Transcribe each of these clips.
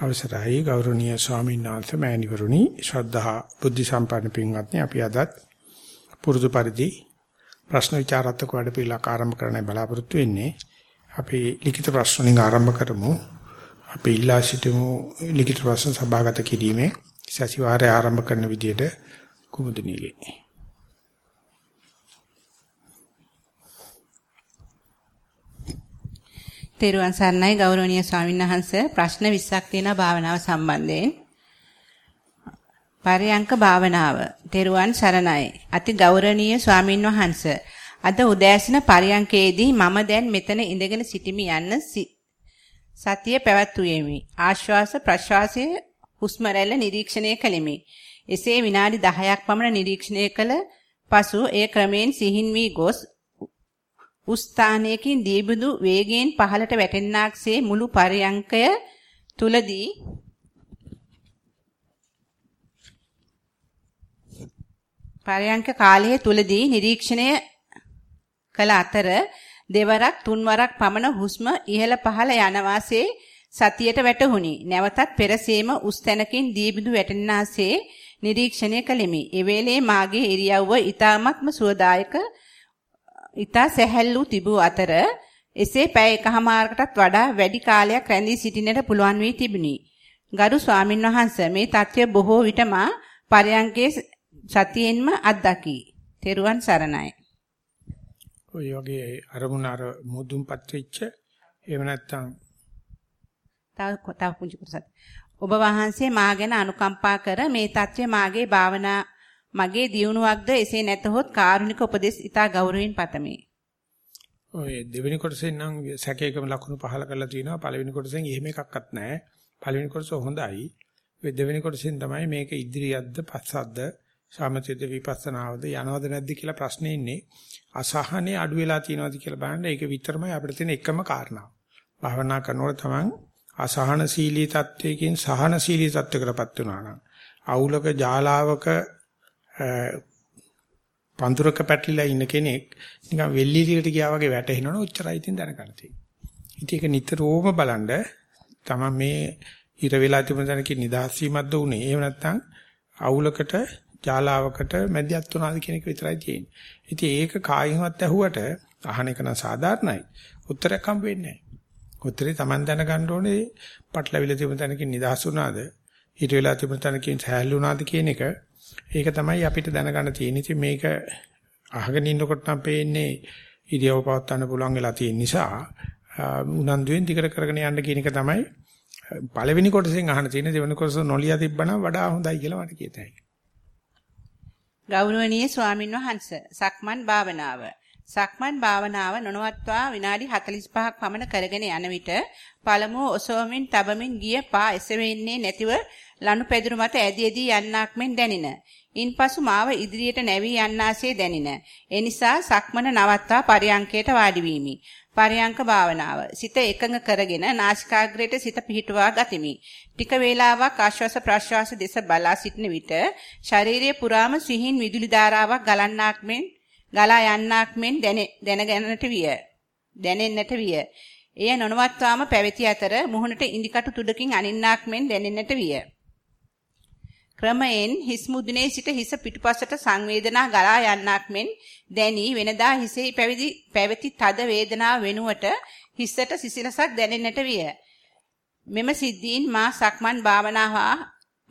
අවසරයි ගෞරවනීය ස්වාමීන් වහන්සේ මෑණිවරුනි ශ්‍රද්ධා බුද්ධ සම්පන්න පින්වත්නි අපි අදත් පුරුදු පරිදි ප්‍රශ්න විචාරාත්මක වැඩපිළිවෙලක් ආරම්භ කරන්න බලාපොරොත්තු වෙන්නේ. අපි ලිඛිත ප්‍රශ්න වලින් ආරම්භ කරමු. අපි ඉල්ලා සිටිමු ලිඛිත ප්‍රශ්න සභාගත කිරීමේ. සතිವಾರය ආරම්භ කරන විදිහට කුමුදනීගේ තෙරුවන් සරණයි ගෞරවනීය ස්වාමීන් වහන්ස ප්‍රශ්න 20ක් තියෙනවා භාවනාව සම්බන්ධයෙන්. පරයන්ක භාවනාව. තෙරුවන් සරණයි. අති ගෞරවනීය ස්වාමීන් වහන්ස අද උදෑසන පරයන්කේදී මම දැන් මෙතන ඉඳගෙන සිටිමි යන්න සතිය පැවැත්වුවෙමි. ආශ්වාස ප්‍රශ්වාසයේ හුස්ම රැල්ල නිරීක්ෂණය කළෙමි. එසේ විනාඩි 10ක් පමණ නිරීක්ෂණය කළ පසු එය ක්‍රමෙන් සිහින් වී ගොස් උස්ථානයකින් දීබුදු වේගයෙන් පහළට වැටෙන්නාක්සේ මුළු පරයන්කය තුලදී පරයන්ක කාලයේ තුලදී නිරීක්ෂණය කළ අතර දෙවරක් තුන්වරක් පමණ හුස්ම ඉහළ පහළ යන වාසේ සතියට වැටහුණි. නැවතත් පෙරසේම උස් තැනකින් දීබිඳු වැටෙනාසේ නිරීක්ෂණය කළෙමි. ඒ වේලේ මාගේ ඉරියව්ව ඊ타ත්ම සුවදායක ඊතා සැහැල්ලු තිබූ අතර එසේ පැය එකහමාරකටත් වඩා වැඩි කාලයක් රැඳී සිටින්නට පුළුවන් වී තිබුණි. ගරු ස්වාමින් වහන්සේ මේ தත්ත්වය බොහෝ විට මා පරයන්කේ සතියෙන්ම අත්දකි. තෙරුවන් සරණයි. ඔය වගේ අරමුණ අර මුදුන්පත් වෙච්ච එහෙම නැත්නම් තව තව පුංචි කොටසක්. ඔබ වහන්සේ මා ගැන අනුකම්පා කර මේ தත්ත්වය මාගේ භාවනා මගේ දියුණුවක්ද එසේ නැතහොත් කාරුණික උපදෙස් ඉතා ගෞරවයෙන් පතමි. ඔය දෙවෙනි කොටසෙන් නම් සැකේකම ලකුණු පහල කරලා තිනවා පළවෙනි කොටසෙන් එහෙම එකක්වත් නැහැ. පළවෙනි කොටස හොඳයි. ඔය දෙවෙනි කොටසෙන් තමයි මේක ඉදිරියක්ද පස්සක්ද සාමතිද විපස්සනාවද යනවද නැද්ද කියලා ප්‍රශ්නේ ඉන්නේ. අසහනේ අඩු වෙලා තියනවාද කියලා බලන්න ඒක විතරමයි අපිට තියෙන එකම කාරණාව. භාවනා කරනකොට තමන් අසහනශීලී තත්වයකින් සහනශීලී තත්වයකටපත් වෙනවා නම් අවුලක ජාලාවක පන්තුරක පැටලිලා ඉන්න කෙනෙක් නිකන් වෙල්ලිලියට ගියා වගේ වැටෙනවනේ ඔච්චරයි ඉතින් දැනගන්න තියෙන්නේ. ඉතින් ඒක නිතරම බලන්න තමයි මේ හිර වෙලා තිබුණ තැනකින් නිදහස් වීමක්ද උනේ. එහෙම නැත්නම් අවුලකට ජාලාවකට මැදිහත් වුණාද කියන එක විතරයි තියෙන්නේ. ඉතින් ඒක කායින්වත් ඇහුවට අහන එක නම් සාධාරණයි. උත්තරයක් හම්බ වෙන්නේ නැහැ. උත්තරේ Taman දැනගන්න ඕනේ පටලවිල තිබුණ තැනකින් නිදහස් වුණාද? හිර වෙලා තිබුණ තැනකින් සහැල්ලු වුණාද කියන එක ඒක තමයි අපිට දැනගන්න තියෙන්නේ. ඉතින් මේක අහගෙන ඉන්නකොට නම් පේන්නේ ඉරියව පවත්වන්න පුළුවන් වෙලා තියෙන නිසා උනන්දුවෙන් දිගට කරගෙන යන්න කියන එක තමයි පළවෙනි කොටසෙන් අහන්න තියෙන දෙවෙනි කොටස නොලිය තිබ්බනම් වඩා හොඳයි කියලා මට කියතයි. ගෞරවනීය ස්වාමින් වහන්සේ සක්මන් භාවනාව සක්මන් භාවනාව නොනවත්වා විනාඩි 45ක් පමණ කරගෙන යන විට පළමුව ඔසවමින් තබමින් ගිය පා එසවෙන්නේ නැතිව ලනුපැදුරු මත ඇදී ඇදී යන්නක් මෙන් දැනින. ඉන්පසු මාව ඉදිරියට නැවී යන්නාසේ දැනින. ඒ නිසා සක්මන නවත්වා පරියංකයට වාඩි වීමි. පරියංක භාවනාව. සිත එකඟ කරගෙන නාසිකාග්‍රයට සිත පිහිටුවා ගතිමි. ටික වේලාවක් ආශ්වාස ප්‍රශ්වාස දෙස බලා සිටින විට ශරීරයේ පුරාම සිහින් විදුලි ධාරාවක් ගලන්නක් මෙන් ගලා යන්නක් මෙන් දැනගැනට විය. දැනෙන්නට විය. එය නොනවත්වාම පැවති අතර මුහුණට ඉදිකටු තුඩකින් අනින්නක් මෙන් දැනෙන්නට විය. ක්‍රමයෙන් හිස් මුදුනේ සිට හිස පිටුපසට සංවේදනා ගලා යන්නක් මෙන් දැනි වෙනදා හිසේ පැවිදි පැවති තද වේදනාව වෙනුවට හිසට සිසිලසක් දැනෙන්නට විය. මෙම සිද්ධීන් මා සක්මන් භාවනාව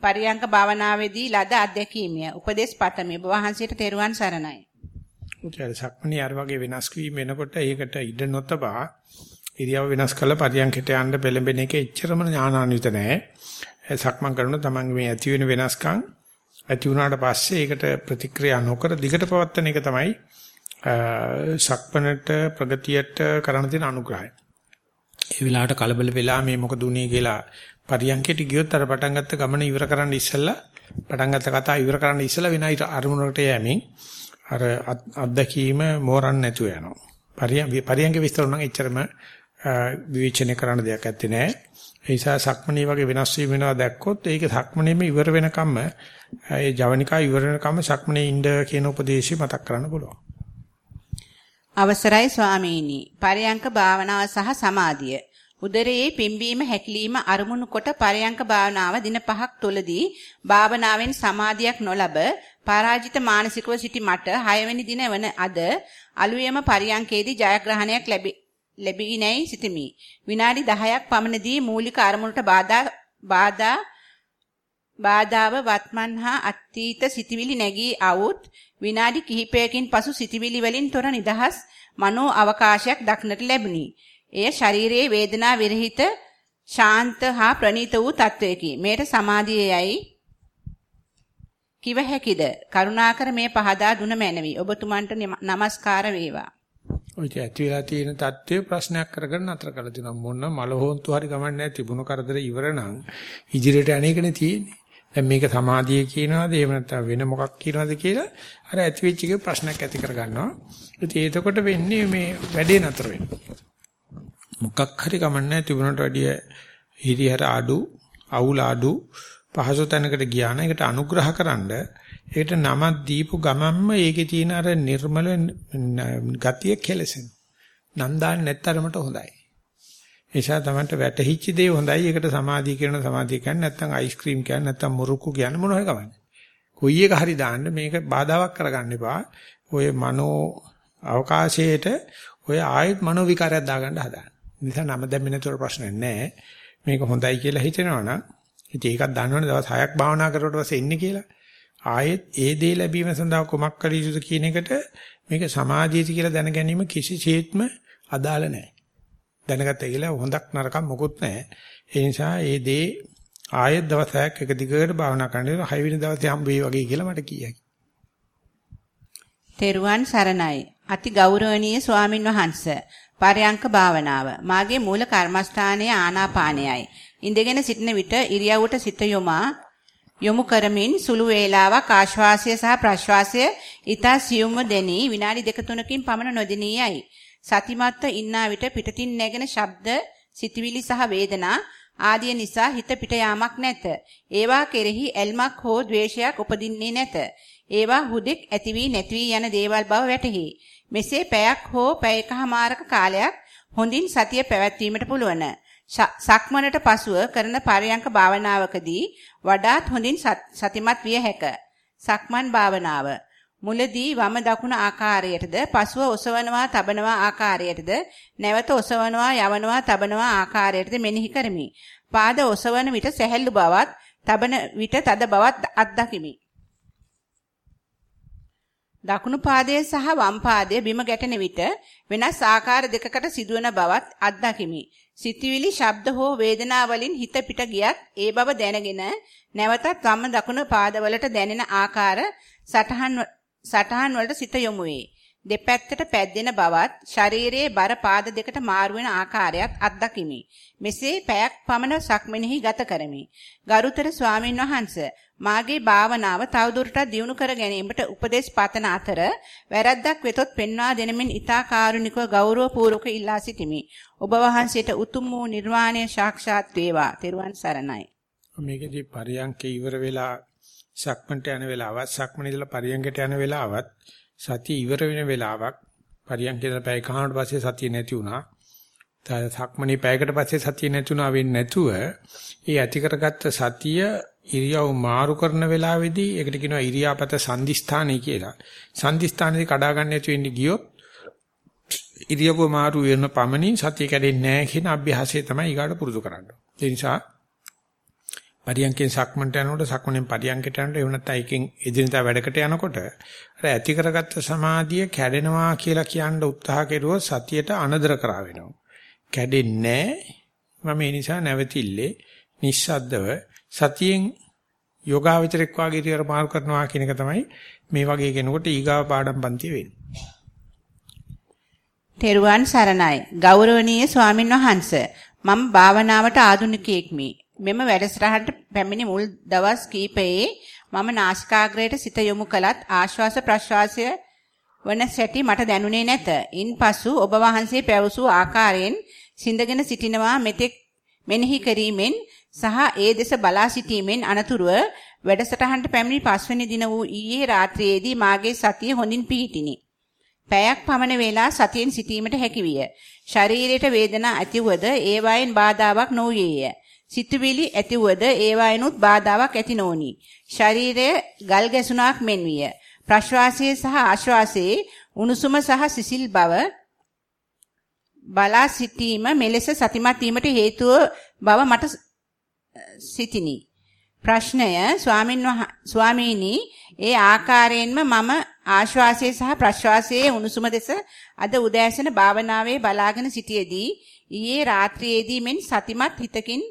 පරියංක භාවනාවේදී ලද අත්දැකීමය. උපදේශ පතමි. ඔබ වහන්සේට තෙරුවන් සරණයි. උචාර සක්මණේ අර වගේ වෙනස් වීම වෙනකොට ඒකට ඉඩ නොතබා ඉරියව් වෙනස් කරලා පරියංකයට යන්න පෙළඹෙන එක එච්චරම ඥානාන්විත නැහැ. සක්මන් කරන තමන්ගේ මේ ඇති වෙන වෙනස්කම් ඇති වුණාට පස්සේ ඒකට ප්‍රතික්‍රියා නොකර දිගට පවත්වන එක තමයි සක්මනට ප්‍රගතියට කරන්න තියෙන අනුග්‍රහය. ඒ වෙලාවට කලබල වෙලා මේ මොකද උනේ කියලා පරියන්කයට ගියොත් අර පටන් ගත්ත ගමන ඉවර කරන්න ඉස්සෙල්ලා පටන් ගත්ත කතාව ඉවර කරන්න ඉස්සෙල්ලා වෙන අරමුණකට යෑමෙන් අර අත්දැකීම මෝරන්න නැතුව යනවා. පරියන්ක විස්තර නම් එච්චරම විවේචනය කරන්න දෙයක් නැත්තේ නෑ. ඒ නිසා සක්මණේ වගේ වෙනස් වීම වෙනවා දැක්කොත් ඒක සක්මණේම ඉවර වෙනකම්ම ඒ ජවනිකා ඉවර වෙනකම්ම සක්මණේ ඉන්න කියන උපදේශය මතක් කරන්න පුළුවන්. අවසරයි ස්වාමීනි. පරයන්ක භාවනාව සහ සමාධිය. උදරයේ පිම්බීම හැකිලිම අරමුණු කොට පරයන්ක භාවනාව දින පහක් තුලදී භාවනාවෙන් සමාධියක් නොලබ පරාජිත මානසිකව සිටි මට 6 වෙනි දින වන අද අලුයම පරයන්කේදී ජයග්‍රහණයක් ලැබී ලැබිනේයි සිතමි. විනාඩි 10ක් පමණදී මූලික අරමුණට බාධා බාධා බාධාව වත්මන් හා අතීත සිතිවිලි නැගී આવුත් විනාඩි කිහිපයකින් පසු සිතිවිලි වලින් තොර නිදහස් මනෝ අවකාශයක් දක්නට ලැබුණි. එය ශරීරයේ වේදනා විරහිත ශාන්ත හා ප්‍රණීත වූ තත්වයකි. මේට සමාධියයි කිව හැකිද? කරුණාකර මේ පහදා දුන මැනවි. ඔබතුමන්ට নমස්කාර වේවා. ඔය ඇති වෙලා තියෙන தත්ත්වය ප්‍රශ්නයක් කරගෙන නතර කරලා දෙනවා. මොන මලහොන්තු හරි ගමන් නැහැ. තිබුණු කරදර ඉවර නම් ඉදිරියට අනේකනේ තියෙන්නේ. දැන් මේක සමාධිය කියනවාද එහෙම නැත්නම් වෙන මොකක් කියනවාද කියලා අර ඇති වෙච්ච එකේ ප්‍රශ්නයක් ඇති කරගන්නවා. ඉතින් එතකොට වෙන්නේ මේ වැඩේ නතර වෙනවා. මොකක් හරි කමන්නේ තිබුණට වැඩිය හිරිහැර අඩු, අවුල අඩු පහසු තැනකට ගියා නම් ඒකට අනුග්‍රහකරනද ඒකට නමක් දීපු ගමන්ම ඒකේ තියෙන අර නිර්මල ගතිය කෙලසෙන. නම් දාන්න නැත්තරමට හොඳයි. ඒසා තමයි වැටහිච්ච දේ හොඳයි. ඒකට සමාධිය කියන සමාධිය කියන්නේ නැත්නම් අයිස්ක්‍රීම් කියන්නේ නැත්නම් මුරුක්කු කියන්නේ මොනවද කවන්නේ. කොයි එක හරි දාන්න මේක බාධාවක් කරගන්න එපා. ඔය මනෝ අවකාශයේට ඔය ආයෙත් මනෝ විකාරයක් දාගන්න හදාන්න. නිසා නම දැම්මේ නැතුව ප්‍රශ්නයක් නැහැ. මේක හොඳයි කියලා හිතෙනවනම් ඉතින් ඒකත් දන්නවනේ දවස් 6ක් භාවනා කරුවට පස්සේ ඉන්නේ කියලා. ආයෙත් ඒ දේ ලැබීම සඳහා කොමක් කළ යුතුද කියන එකට මේක සමාධියති කියලා දැන ගැනීම කිසිසේත්ම අදාළ නැහැ. දැනගත්ත කියලා හොඳක් නරකක් මොකුත් නැහැ. ඒ නිසා ඒ දේ ආයෙත් දවස් 6ක් එක දිගට භාවනා කරනකොට 6 වෙනි දවසේ හම්බ වෙයි වගේ කියලා මට කියයි. තෙරුවන් සරණයි. අති ගෞරවනීය ස්වාමින් වහන්සේ පරයන්ක භාවනාව. මාගේ මූල කර්මස්ථානයේ ආනාපානයයි. ඉඳගෙන සිටින විට ඉරියව්වට සිත යොමා යොමු කරමින් සුළු වේලාවක් ආශ්වාසය සහ ප්‍රශ්වාසය ඊතා සියුම්ව දෙනි විනාඩි දෙක තුනකින් පමණ නොදිනියයි. සතිමත්ව ඉන්නා විට පිටතින් නැගෙන ශබ්ද, සිතවිලි සහ වේදනා ආදිය නිසා හිත පිට යාමක් නැත. ඒවා කෙරෙහි ඇල්මක් හෝ ද්වේෂයක් උපදින්නේ නැත. ඒවා හුදෙක් ඇති වී නැති වී යන දේවල් බව වැටහි. මෙසේ පැයක් හෝ පැයකමාරක කාලයක් හොඳින් සතිය පැවැත්වීමට පුළුවන්. සක්මනට පසුව කරන පරයන්ක භාවනාවකදී වඩාත් හොඳින් සතිමත් විය හැක. සක්මන් භාවනාව මුලදී වම දකුණ ආකාරයටද පසුව ඔසවනවා තබනවා ආකාරයටද නැවත ඔසවනවා යවනවා තබනවා ආකාරයටද මෙනෙහි කරමි. පාද ඔසවන විට සැහැල්ලු බවත් තබන විට තද බවත් අත්දකිමි. දකුණු පාදයේ සහ වම් පාදයේ බිම ගැටෙන විට වෙනස් ආකාර දෙකකට සිදුවන බවත් අත්දකිමි. සිතවිලි, ශබ්ද හෝ වේදනා වලින් හිත පිට ගියත් ඒ බව දැනගෙන නැවතත් වම් දකුණු පාදවලට දැනෙන ආකාර සටහන් සටහන් වලට සිත යොමු වේ. දෙපැත්තට පැද්දෙන බවත් ශරීරයේ බර පාද දෙකට මාරු වෙන ආකාරයත් අත්දකිමි. මෙසේ පැයක් පමණ සක්මනෙහි ගත කරමි. ගරුතර ස්වාමින් වහන්සේ මාගේ භාවනාව තවදුරටත් දියුණු කර ගැනීමට උපදෙස් පතන අතර වැරද්දක් වෙතොත් පෙන්වා දෙනමින් ඊතා කාරුණිකව ගෞරවපූර්වක ඉල්ලා සිටිමි. ඔබ වහන්සේට උතුම් වූ නිර්වාණය සාක්ෂාත් වේවා. තෙරුවන් සරණයි. මේකදී පරියන්කේ ඉවර වෙලා සක්මන්ට යන වෙලාවත් සක්මන ඉඳලා පරියංගයට යන වෙලාවත් සතිය ඉවර වෙන වෙලාවක් පරියංගයට පැය කහනට පස්සේ සතිය නැති වුණා. සක්මනේ පැයකට පස්සේ සතිය නැති වුණා වෙන්නේ නැතුව ඒ ඇති කරගත්ත සතිය ඉරියව් මාරු කරන වෙලාවේදී ඒකට කියනවා ඉරියාපත සංදිස්ථානයි කියලා. සංදිස්ථානයේ කඩා ගන්න නැති වෙන්නේ ගියොත් ඉරියව්ව මාරු වෙන පමණින් සතිය කැඩෙන්නේ නැහැ කියන අභ්‍යාසය තමයි ඊගාට පුරුදු කරන්නේ. ඒ නිසා පරියන්කෙන් සක්මන්ට යනකොට සක්මණෙන් පරියන්කට යනකොට එහෙම නැත්නම් එකෙන් එදිනදා වැඩකට යනකොට අර ඇති කරගත්ත සමාධිය කැඩෙනවා කියලා කියන්න උත්සාහ කෙරුවොත් සතියට අනදර කරා වෙනවා. කැඩෙන්නේ මම ඒ නිසා නැවතිල්ලේ නිස්සද්දව සතියෙන් යෝගාවචරයක් වාගේ ඉතිවර මාරු කරනවා කියන එක තමයි මේ වගේ කෙනෙකුට ඊගාව පාඩම් පන්ති වෙන්නේ. තෙරුවන් සරණයි ගෞරවනීය ස්වාමින් වහන්සේ මම භාවනාවට ආධුනිකයෙක්මි මෙම වැඩසටහනට පැමිණි මුල් දවස් කිහිපයේ මම නාසිකාග්‍රයට සිත යොමු කළත් ආශ්වාස ප්‍රශ්වාසය වන සැටි මට දැනුනේ නැත. ඉන්පසු ඔබ වහන්සේ පැවසූ ආකාරයෙන් සිඳගෙන සිටිනවා මෙතෙක් මෙනෙහි කිරීමෙන් සහ ඒ දෙස බලා සිටීමෙන් අනතුරුව වැඩසටහනට පැමිණි පස්වෙනි දින වූ ඊයේ රාත්‍රියේදී මාගේ සතිය හොඳින් පිහිටිනි. පැයක් පමණ වේලා සතියෙන් සිටීමට හැකිවිය. ශරීරයට වේදනා ඇතිවද ඒවායින් බාධාවක් නොවේය. සිතුවිලි ඇතිවද ඒවායිනුත් බාධාවක් ඇති නොනි. ශරීරය ගල් ගැසුණක් මෙන් විය. ප්‍රශ්වාසයේ සහ ආශ්වාසයේ උණුසුම සහ සිසිල් බව බලා සිටීම මෙලෙස සතිමත් වීමට හේතුව බව මට සිතිනි. ප්‍රශ්නය ස්වාමින් ස්වාමීනි ඒ ආකාරයෙන්ම මම ආශ්වාසයේ සහ ප්‍රශ්වාසයේ උණුසුම දෙස අද උදෑසන භාවනාවේ බලාගෙන සිටියේදී ඊයේ රාත්‍රියේදී මෙන් සතිමත් හිතකින්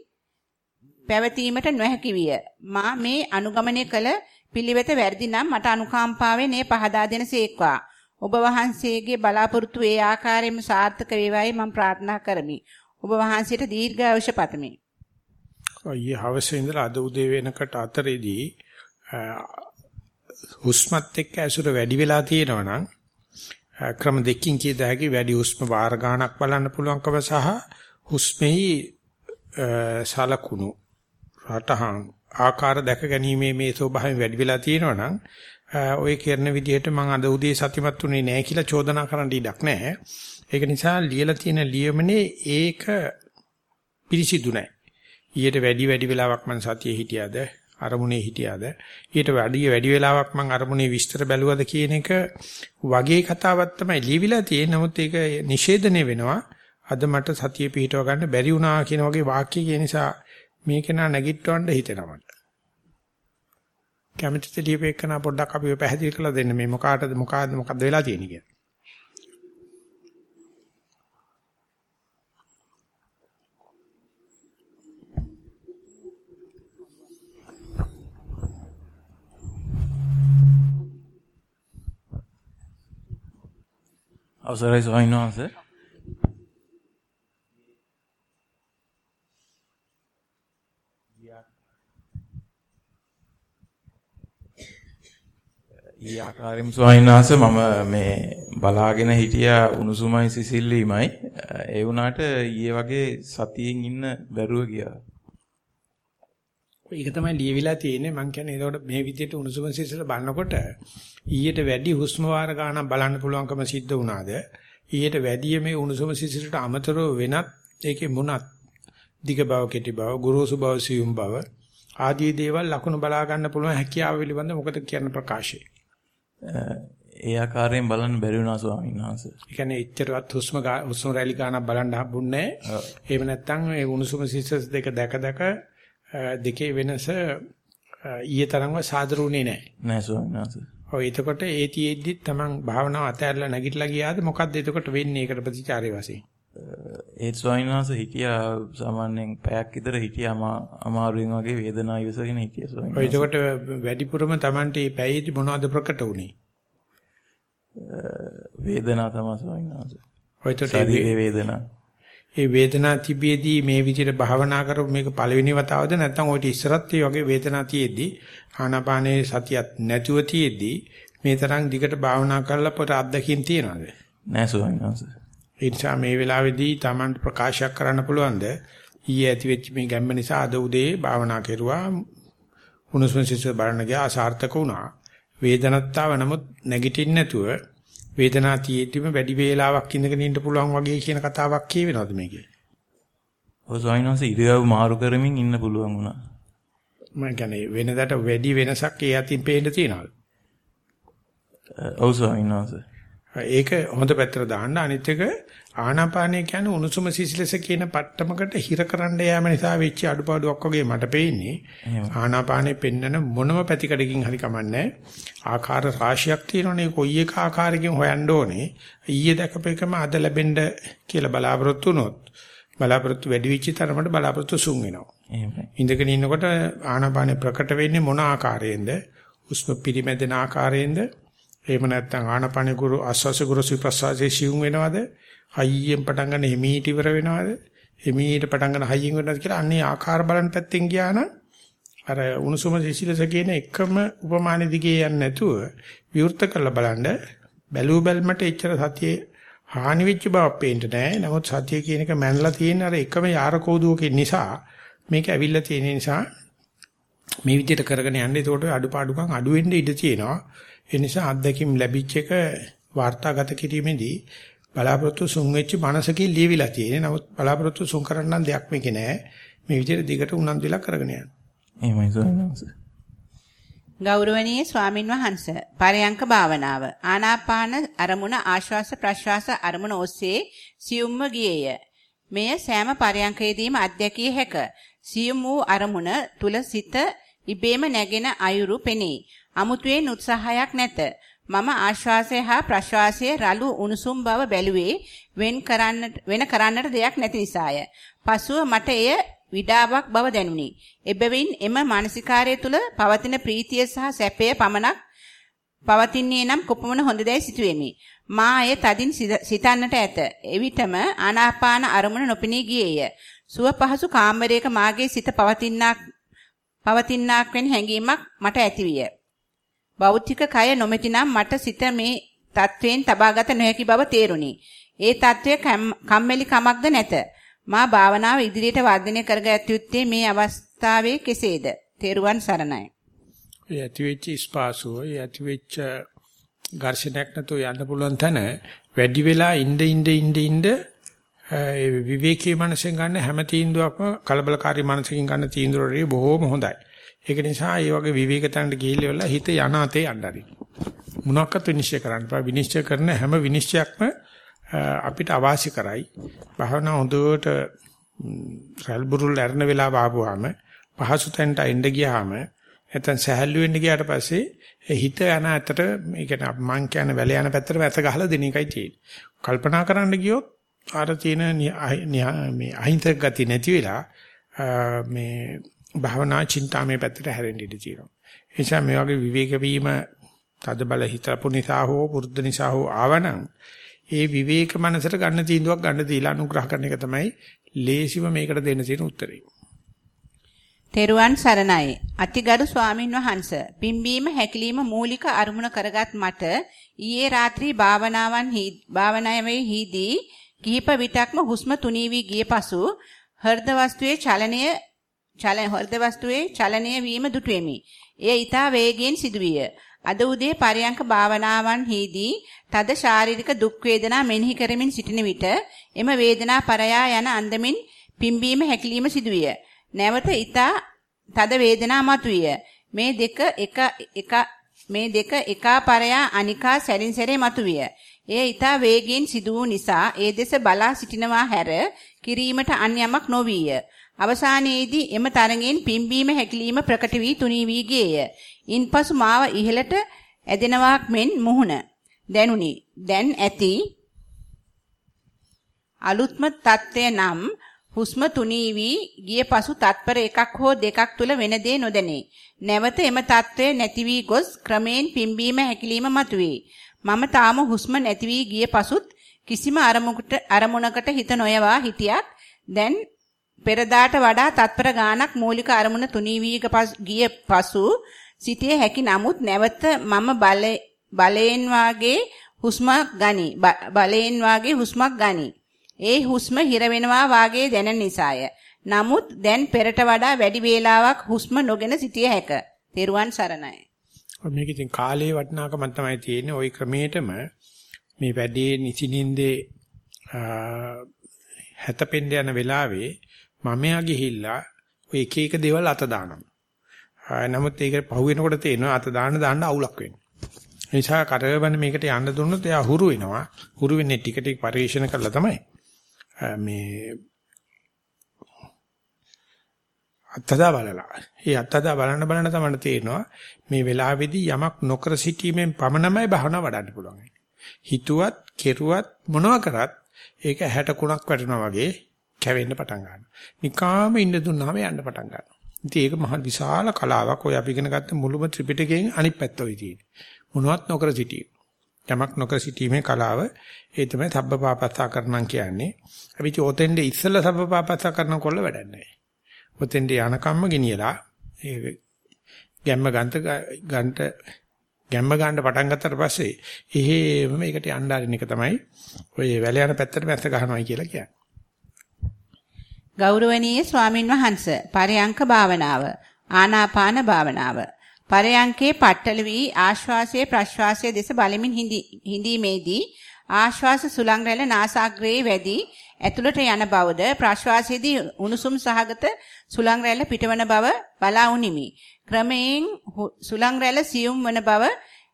පැවතීමට නොහැකි විය. මා මේ අනුගමනය කළ පිළිවෙත වැරදි නම් මට අනුකම්පාවෙන් ඒ පහදා දෙනසේක්වා. ඔබ වහන්සේගේ බලාපොරොත්තු ඒ ආකාරයෙන්ම සාර්ථක වේවායි මම ප්‍රාර්ථනා කරමි. ඔබ වහන්සේට දීර්ඝායුෂ පතමි. ඔය හවසේ ඉඳලා අද උදේ වෙනකට අතරේදී හුස්මත් එක්ක ඇසුර වැඩි වෙලා තියෙනවා නම් ක්‍රම දෙකකින් කියද හැකි වැඩි හුස්ම වාර ගණනක් බලන්න පුළුවන්කම සහ හුස්මෙහි සලකුණු රටහන් ආකාර දැක ගැනීමේ මේ ස්වභාවයෙන් වැඩි වෙලා තියෙනවා නම් ඔය කරන විදිහට මම අද උදේ සතිමත් උනේ නැහැ කියලා චෝදනා කරන්න ඉඩක් නැහැ. ඒක නිසා ලියලා තියෙන ලියමනේ ඒක පිරිසිදු නැහැ. ඊට වැඩි වැඩි වෙලාවක් මම සතියේ හිටියද අරමුණේ හිටියද ඊට වැඩි වැඩි වෙලාවක් මම අරමුණේ විස්තර බැලුවද කියන එක වගේ කතාවක් තමයි ලියවිලා තියෙන්නේ. නමුත් ඒක නිෂේධනය වෙනවා. අද මට සතිය පිහිටව ගන්න බැරි වුණා කියන වගේ වාක්‍ය කියන නිසා මේක නා නැගිටවන්න හිතෙනවා මට. කැමතිද ලියපෙකන පොඩ්ඩක් අපිව පැහැදිලි කරලා දෙන්න මේ මොකාටද මොකාද මොකද්ද වෙලා තියෙන්නේ කියලා. අවසරයි ස්වාමීන් වහන්සේ ඊ ආකාරයෙන්ම ස්වාමීන් වහන්සේ මම මේ බලාගෙන හිටියා උණුසුමයි සිසිල්වීමයි ඒ වුණාට ඊයේ වගේ සතියෙන් ඉන්න බැරුව ගියා. ඒක තමයි ලියවිලා තියෙන්නේ. මම කියන්නේ ඒකට මේ විදිහට උණුසුම සිසිල බලනකොට ඊයට වැඩි හුස්ම වාර ගන්න බලන්න පුළුවන්කම සිද්ධ වුණාද? ඊයට වැඩි මේ උණුසුම සිසිලට අමතරව වෙනත් ඒකේ මොනත් දිග බව කෙටි බව ගුරුසු බව සියුම් බව ආදී දේවල් ලකුණු බලා ගන්න පුළුවන් හැකියාව පිළිබඳ මොකද කියන ප්‍රකාශය. ඒ ආකාරයෙන් බලන්න බැරි වුණා ස්වාමීන් වහන්සේ. ඒ කියන්නේ එච්චරවත් හුස්ම හුස්ම රැලි ගන්න බලන්න හම්බුන්නේ නැහැ. එහෙම නැත්නම් මේ උණුසුම සිසස් දෙක දැක දැක දෙකේ වෙනස ඊයේ තරම්ව සාදරුුනේ නැහැ. නෑ ස්වාමීන් වහන්සේ. ඔය එතකොට ඒ තියේද්දි තමන් භාවනාව අතහැරලා නැගිටලා ගියාද මොකද්ද එතකොට වෙන්නේ ඒකට ප්‍රතිචාරය වශයෙන්? ඒත් ස්වාමීන් වහන්සේ හිටියා සාමාන්‍යයෙන් පැයක් විතර හිටියා අමාරුවෙන් වගේ වේදනාව ඉවසගෙන හිටියා ස්වාමීන් වහන්සේ. ඒකට වැඩිපුරම Tamante මේ පැයේදී මොනවද ප්‍රකට වුනේ? වේදනාව තමයි ස්වාමීන් වහන්සේ. ශරීරයේ වේදනාව. ඒ වේදනාව තිබියදී මේ විදිහට භාවනා කරපු මේක පළවෙනි වතාවද නැත්නම් ඔයිට ඉස්සරත් ඒ වගේ වේදනාව තියේදී ආනාපානේ සතියක් නැතුව තියේදී මේ තරම් දිගට භාවනා කරලා පොත අත්දැකීම් තියනවාද? නෑ ස්වාමීන් වහන්සේ. ඒ නිසා මේ වෙලාවේදී Taman ප්‍රකාශයක් කරන්න පුළුවන්ද? ඊයේ ඇති වෙච්ච මේ ගැම්ම නිසා අද උදේ භාවනා කෙරුවා. උණුසුම් සිසු බලන්න ගියා අසාර්ථක වුණා. වේදනත්තාව නමුත් නැගිටින්න නැතුව වේදනාව තියෙද්දිම වැඩි වේලාවක් ඉඳගෙන ඉන්න පුළුවන් වගේ කියන කතාවක් කියවෙනවද මේකේ? ඔය වහන්සේ ඉරියව් මාරු කරමින් ඉන්න පුළුවන් වුණා. මම කියන්නේ වෙනදාට වැඩි වෙනසක් ඒ අතින් පේන්න තියනවද? ඔව් වහන්සේ. ඒක හොඳ පැත්තට දාන්න. අනිත් එක ආනාපානය කියන්නේ උණුසුම සිසිලස කියන පට්ටමකට හිර කරන්න යාම නිසා වෙච්ච අඩුපාඩුවක් වගේ මට පේන්නේ. ආනාපානෙ පෙන්නන මොනම පැතිකඩකින් හරි කමන්නේ ආකාර රාශියක් තියෙනවනේ. කොයි එක ආකාරයකින් හොයන්න ඕනේ. ඊයේ දැකපේකම අද ලැබෙන්න කියලා බලාපොරොත්තු වුණොත් බලාපොරොත්තු වැඩි වෙච්ච තරමට බලාපොරොත්තු සුන් වෙනවා. ඉඳගෙන ඉන්නකොට ආනාපානෙ ප්‍රකට වෙන්නේ මොන ආකාරයෙන්ද? උස්ම පිරිමැදෙන ආකාරයෙන්ද එහෙම නැත්නම් ආනාපානෙ ගුරු ආස්වාස ගුරු සුප්‍රසාදේ සිවුම් වෙනවද හයියෙන් පටන් ගන්න හිමීට ඉවර වෙනවද? හිමීට පටන් ගන්න හයියෙන් වෙනවද කියලා අන්නේ ආකාර බලන පැත්තෙන් ගියා නම් අර උණුසුම සිසිලස කියන එකම උපමානෙ දිගේ යන්නේ නැතුව විවෘත කරලා බලන්න බැලූ බැල්මට එච්චර සතියේ හානි වෙච්ච බවක් පේන්න නැහැ. නමුත් සතිය කියන එක මැනලා තියෙන අර එකම යාර කෝදුවකින් නිසා මේක ඇවිල්ලා තියෙන නිසා මේ විදිහට කරගෙන යන්නේ ඒකට අඩුපාඩුකම් අඩු වෙන්න ඉඩ තියෙනවා. ඒ නිසා අත්දැකීම් ලැබිච්ච එක වාර්තාගත කිරීමේදී බලාපොරොත්තු සුන් වෙච්ච මනසකින් ලියවිලා තියෙන්නේ. නමුත් බලාපොරොත්තු සුන් කරන්න දෙයක් මේකේ නෑ. මේ විදිහට දිගට උනන්දු වෙලා කරගෙන යන්න. එහෙමයි සෝනස. ගෞරවනීය ස්වාමින් වහන්සේ පරයන්ක භාවනාව ආනාපාන අරමුණ ආශ්වාස ප්‍රශ්වාස අරමුණ ඔස්සේ සියුම්ව ගියේය. මෙය සෑම පරයන්කයේදීම අධ්‍යක්ිය හැක. සියුම් වූ අරමුණ තුල සිත ඉබේම නැගෙන අයුරු පෙනේ. අමුතුවෙන් උත්සාහයක් නැත. මම ආශ්වාසය හා ප්‍රශ්වාසයේ රළු උණුසුම් බව බැලුවේ වෙන කරන්නට වෙන කරන්නට දෙයක් නැති නිසාය. පසුව මට එය විඩාවක් බව දැනුනි. එබැවින් එම මානසිකාරය තුල පවතින ප්‍රීතිය සහ සැපය පමණක් පවතින්නේ නම් කොපමණ හොඳදැයි සිටුවෙමි. මා අය තදින් සිතන්නට ඇත. එවිටම ආනාපාන අරමුණ නොපෙනී ගියේය. සුව පහසු කාමරයක මාගේ සිත පවතිනාක් පවතිනාක් වෙන හැඟීමක් මට ඇතිවිය. භෞතික කය නොමැතිනම් මට සිත මේ තත්වයෙන් තබාගත නොහැකි බව තේරුණි. ඒ తත්වය කම්මැලි කමක්ද නැත. මා භාවනාව ඉදිරියට වර්ධනය කරගත යුත්තේ මේ අවස්ථාවේ කෙසේද? තෙරුවන් සරණයි. ඒ ඇතිවෙච්ච ස්පාසුව, ඒ ඇතිවෙච්ච ඝර්ෂණයක් නැතුව යන්න පුළුවන් තැන වැඩි වෙලා ඉnde ඉnde ඉnde ඉnde ඒ විවේකී මනසෙන් ගන්න හැම තීන්දුවක්ම කලබලකාරී මනසකින් ගන්න තීන්දුවරේ බොහෝම හොඳයි. ඒක නිසා මේ වගේ විවේක තැනට ගිහිල්ලා හිත යන අතේ යන්න හරි. මොනවාක්වත් විනිශ්චය කරන්න බෑ. විනිශ්චය කරන හැම විනිශ්චයක්ම අපිට අවාසි කරයි. භාවනා හොඳට රල්බුරුල් ලැරන වෙලාව ආපුවාම පහසු තැනට එන්න ගියාම නැත්නම් සහැල්ලු වෙන්න ගියාට පස්සේ හිත යන ඇත්තට මේ කියන්නේ මං කියන වැල යන පැත්තට වැස ගහලා දෙන එකයි තියෙන්නේ. කල්පනා කරන්න ගියොත් අර තියෙන මේ අහිංසක ගතිය නැති වෙලා මේ භාවනා චින්තාමේ පැත්තට හැරෙන්න ඉඩ තියෙනවා. ඒ නිසා මේ වගේ විවේක වීම තද බල හිතපු නිසා හෝ පුරුද්ද නිසා හෝ ආවනම් ඒ විවේක මනසට ගන්න තීන්දුවක් ගන්න දීලා අනුග්‍රහ කරන එක තමයි ලේසිම මේකට දෙන්න තියෙන උත්තරේ. තෙරුවන් සරණයි. අතිගරු ස්වාමින් වහන්ස පිම්බීම හැකිලිම මූලික අරමුණ කරගත් මට ඊයේ රාත්‍රී භාවනාවන් භාවනාවේ හිදී කිහිප විටක්ම හුස්ම තුනී වී ගිය පසු හෘද වස්තුවේ චලනය චලන හෘද වස්තුවේ චලනය වීම දුටුවෙමි. එය ඊතා වේගයෙන් සිදුවිය. අද උදේ පරයන්ක භාවනාවන් හිදී තද ශාරීරික දුක් වේදනා මෙනෙහි කරමින් සිටින විට එම වේදනා පරයා යන අන්දමින් පිම්බීම හැකිලිම සිදුවිය. නැවත ඊතා තද වේදනා මතුවිය. මේ දෙක එක එක මේ දෙක එකා පරයා අනිකා සැරින් සැරේ මතුවිය. එය ඊතා වේගයෙන් සිදු වූ නිසා ඒ දෙස බලා සිටිනවා හැර කිරීමට අන් යමක් නොවිය. අවසානයේදී එම තරගෙන් පිම්බීම හැකිලිම ප්‍රකට වී තුනී වී ගියේය. ඉන්පසු මාව ඉහළට ඇදෙනවාක් මෙන් මුහුණ දැනුනි. දැන් ඇති අලුත්ම தත්ත්වය නම් හුස්ම තුනී වී ගිය පසු තත්පර එකක් හෝ දෙකක් තුල වෙන දේ නොදැනේ. නැවත එම తත්වය නැති වී ගොස් ක්‍රමයෙන් පිම්බීම හැකිලිම මතුවේ. මම තාම හුස්ම නැති වී ගිය පසුත් කිසිම අරමුණකට අරමුණකට හිත නොයවා හිටියත් දැන් පෙරදාට වඩා තත්පර ගානක් මූලික අරමුණ තුනී වී ගිය පසු සිටියේ හැකි නමුත් නැවත මම බලයෙන් වාගේ හුස්මක් ගනි බලයෙන් වාගේ හුස්මක් ගනි ඒ හුස්ම හිර වෙනවා වාගේ දැනෙන නිසාය. නමුත් දැන් පෙරට වඩා වැඩි වේලාවක් හුස්ම නොගෙන සිටිය හැක. තෙරුවන් සරණයි. මේක ඉතින් කාලේ වටිනාකම තමයි තියෙන්නේ. ওই ක්‍රමයටම මේ වැඩේ නිසිනින්දේ හැතපෙන්න යන වෙලාවේ මමයා ගිහිල්ලා ඔය එක එක දේවල් අත දානවා. නමුත් ඒක පහු වෙනකොට තේනවා අත දාන්න දාන්න අවුලක් වෙනවා. ඒ නිසා කරවන මේකට යන්න දුන්නොත් එයා හුරු වෙනවා. හුරු වෙන්නේ ටික ටික පරිශන කරලා තමයි. මේ අත්දැක බලලා. ඒ අත්දැක බලන බලන තමයි තේරෙනවා මේ වෙලාවේදී යමක් නොකර සිටීමෙන් පමණමයි භාවනා වඩන්න පුළුවන්. හිතුවත්, කෙරුවත් මොනවා කරත් ඒක 60 කුණක් වැටෙනවා වගේ කැවෙන්න පටන් ගන්නවා. නිකාම ඉන්න දුන්නාම යන්න පටන් ගන්නවා. ඉතින් ඒක මහ විශාල කලාවක්. ඔය අපි ඉගෙන ගත්ත මුළුම ත්‍රිපිටකයෙන් අනිත් පැත්ත ඔය තියෙන්නේ. මොනවත් නොකර සිටීම. යමක් නොකර සිටීමේ කලාව ඒ තමයි සබ්බපාපස්සා කරනම් කියන්නේ. අපි චෝතෙන්ද ඉස්සෙල්ලා සබ්බපාපස්සා කරනකොල්ල වැඩක් නැහැ. ඔතෙන්ද යනකම්ම ගෙනියලා ඒ ගැම්ම ගන්ත ගන්ට ගැම්ම ගන්න පටන් ගත්තට පස්සේ එහෙම මේකට යන්න ආරින එක තමයි ඔය වැල යන පැත්තට මැස්ස ගහනවා කියලා කියන්නේ. ගෞරවනීය ස්වාමින් වහන්සේ පරයන්ක භාවනාව ආනාපාන භාවනාව පරයන්කේ පట్టල වී ආශ්වාසයේ ප්‍රශ්වාසයේ දෙස බලමින් හිඳීමේදී ආශ්වාස සුලං රැල්ල නාසාග්‍රයේ වැඩි ඇතුළට යන බවද ප්‍රශ්වාසයේදී උණුසුම් සහගත සුලං රැල්ල පිටවන බව බලා උනිමි. ක්‍රමයෙන් සුලං රැල්ල සියුම් වන බව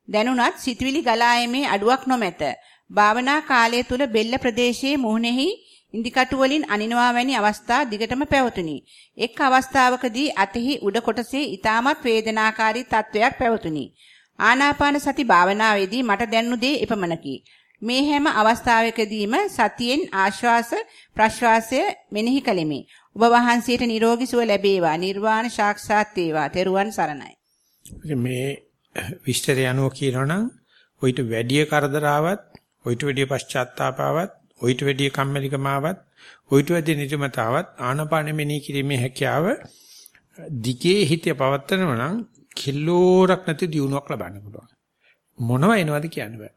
දැනුණත් සිතවිලි ගලා යීමේ අඩුවක් නොමැත. භාවනා කාලය තුල බෙල්ල ප්‍රදේශයේ මුහුණෙහි ඉන්දිකටු වලින් අනිනවා වැනි අවස්ථා දිගටම පැවතුණි. එක් අවස්ථාවකදී අතෙහි උඩ කොටසේ ඊටමත් වේදනාකාරී තත්වයක් පැවතුණි. ආනාපාන සති භාවනාවේදී මට දැනුණු දේ එපමණකි. මේ හැම අවස්ථාවකදීම සතියෙන් ආශ්වාස ප්‍රශ්වාසය මෙනෙහි කළෙමි. ඔබ වහන්සේට නිරෝගී සුව ලැබේවා. නිර්වාණ සාක්ෂාත් වේවා. තෙරුවන් සරණයි. මේ විස්තරය අනුව කියනවනම් ඔయిత වැඩි කරදරාවක්, ඔయిత වැඩි පශ්චාත්තාපාවක් ඔయిత වැඩි කම්මැලිකම ආවත් ඔయిత වැඩි නිදිමතාවත් ආනපාන මෙනෙහි කිරීමේ හැකියාව දිගේ හිතේ පවත්නම නම් කිලෝරක් නැති දියුණුවක් ලබන්න පුළුවන්. මොනව එනවද කියන්න බෑ.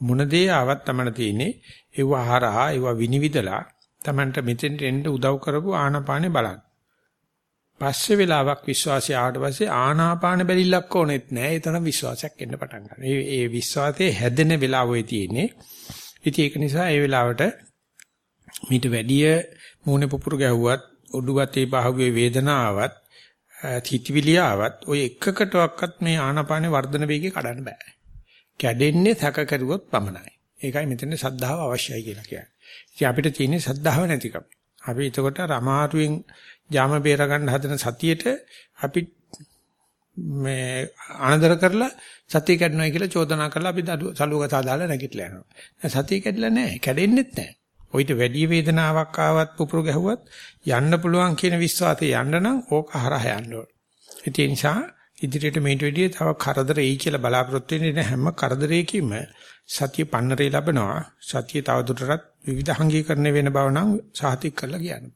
මොන දේ ආවත් තමයි තියෙන්නේ ඒව හරහා ඒව විනිවිදලා Tamanට මෙතෙන්ට එන්න උදව් කරපු ආනාපානේ බලන්න. පස්සේ වෙලාවක් විශ්වාසය ආවට පස්සේ ආනාපාන බැලිලක් ඕනෙත් නෑ. ඒ තරම් විශ්වාසයක් එන්න පටන් ගන්නවා. ඒ විශ්වාසයේ හැදෙන වෙලාවෙ තියෙන්නේ ඉතින් ඒක නිසා ඒ වෙලාවට මීට වැඩිය මූණේ පුපුරු ගැහුවත් ඔඩුගතේ පහුවේ වේදනාවක් තිතිවිලියාවක් ඔය එකකටවත් මේ ආනාපානේ වර්ධන වේගය කඩන්න බෑ. කැඩෙන්නේ සැක කරුවොත් පමණයි. ඒකයි මෙතන සද්ධාව අවශ්‍යයි කියලා කියන්නේ. ඉතින් අපිට තියෙන්නේ සද්ධාව නැතිකම. අපි එතකොට අමාරුවෙන් ජාම බේර ගන්න හදන සතියේට අපි මේ අනදර කරලා සතිය කැඩනවා කියලා චෝදනා කරලා අපි සලුවක සාදාලා නැගිටලා යනවා. සතිය කැඩිලා නැහැ. කැඩෙන්නෙත් නැහැ. ඔయిత වැඩි වේදනාවක් ආවත් පුපුරු ගැහුවත් යන්න පුළුවන් කියන විශ්වාසය යන්න නම් ඕක හරහා යන්න ඕන. ඒ නිසා ඉදිරියට මේට වැඩිය තව කරදර එයි කියලා බලාපොරොත්තු වෙන හැම කරදරයකින්ම සතිය පන්නරේ ලැබනවා සතිය තව දුරටත් විවිධාංගීකරණය වෙන බව නම් සාතික් කරලා කියන්න.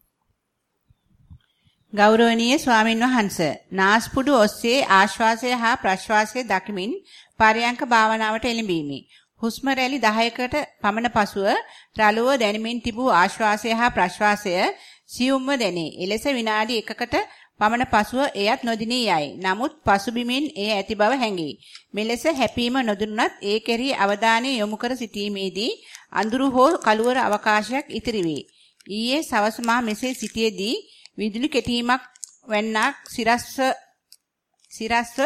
ගෞරවනීය ස්වාමින් වහන්සේ නාස්පුඩු ඔස්සේ ආශ්වාසය හා ප්‍රශ්වාසය දකිමින් පරයන්ක භාවනාවට එළඹීමි. හුස්ම රැලි 10කට පමණ පසුව රළුව දැනෙමින් තිබූ ආශ්වාසය හා ප්‍රශ්වාසය සියුම්ව දැනේ. එලෙස විනාඩි 1කට පමණ පසුව එයත් නොදිනී යයි. නමුත් පසුබිමින් එය ඇති බව හැඟේ. මෙලෙස හැපීම නොදුන්නත් ඒ කෙරෙහි අවධානය යොමු කර සිටීමේදී අඳුරු හෝ කළුවර අවකාශයක් ඉතිරි වේ. ඊයේ සවස මා මෙසේ සිටියේදී විදුලි කෙටීමක් වැන්නක් සිරස්ව සිරස්ව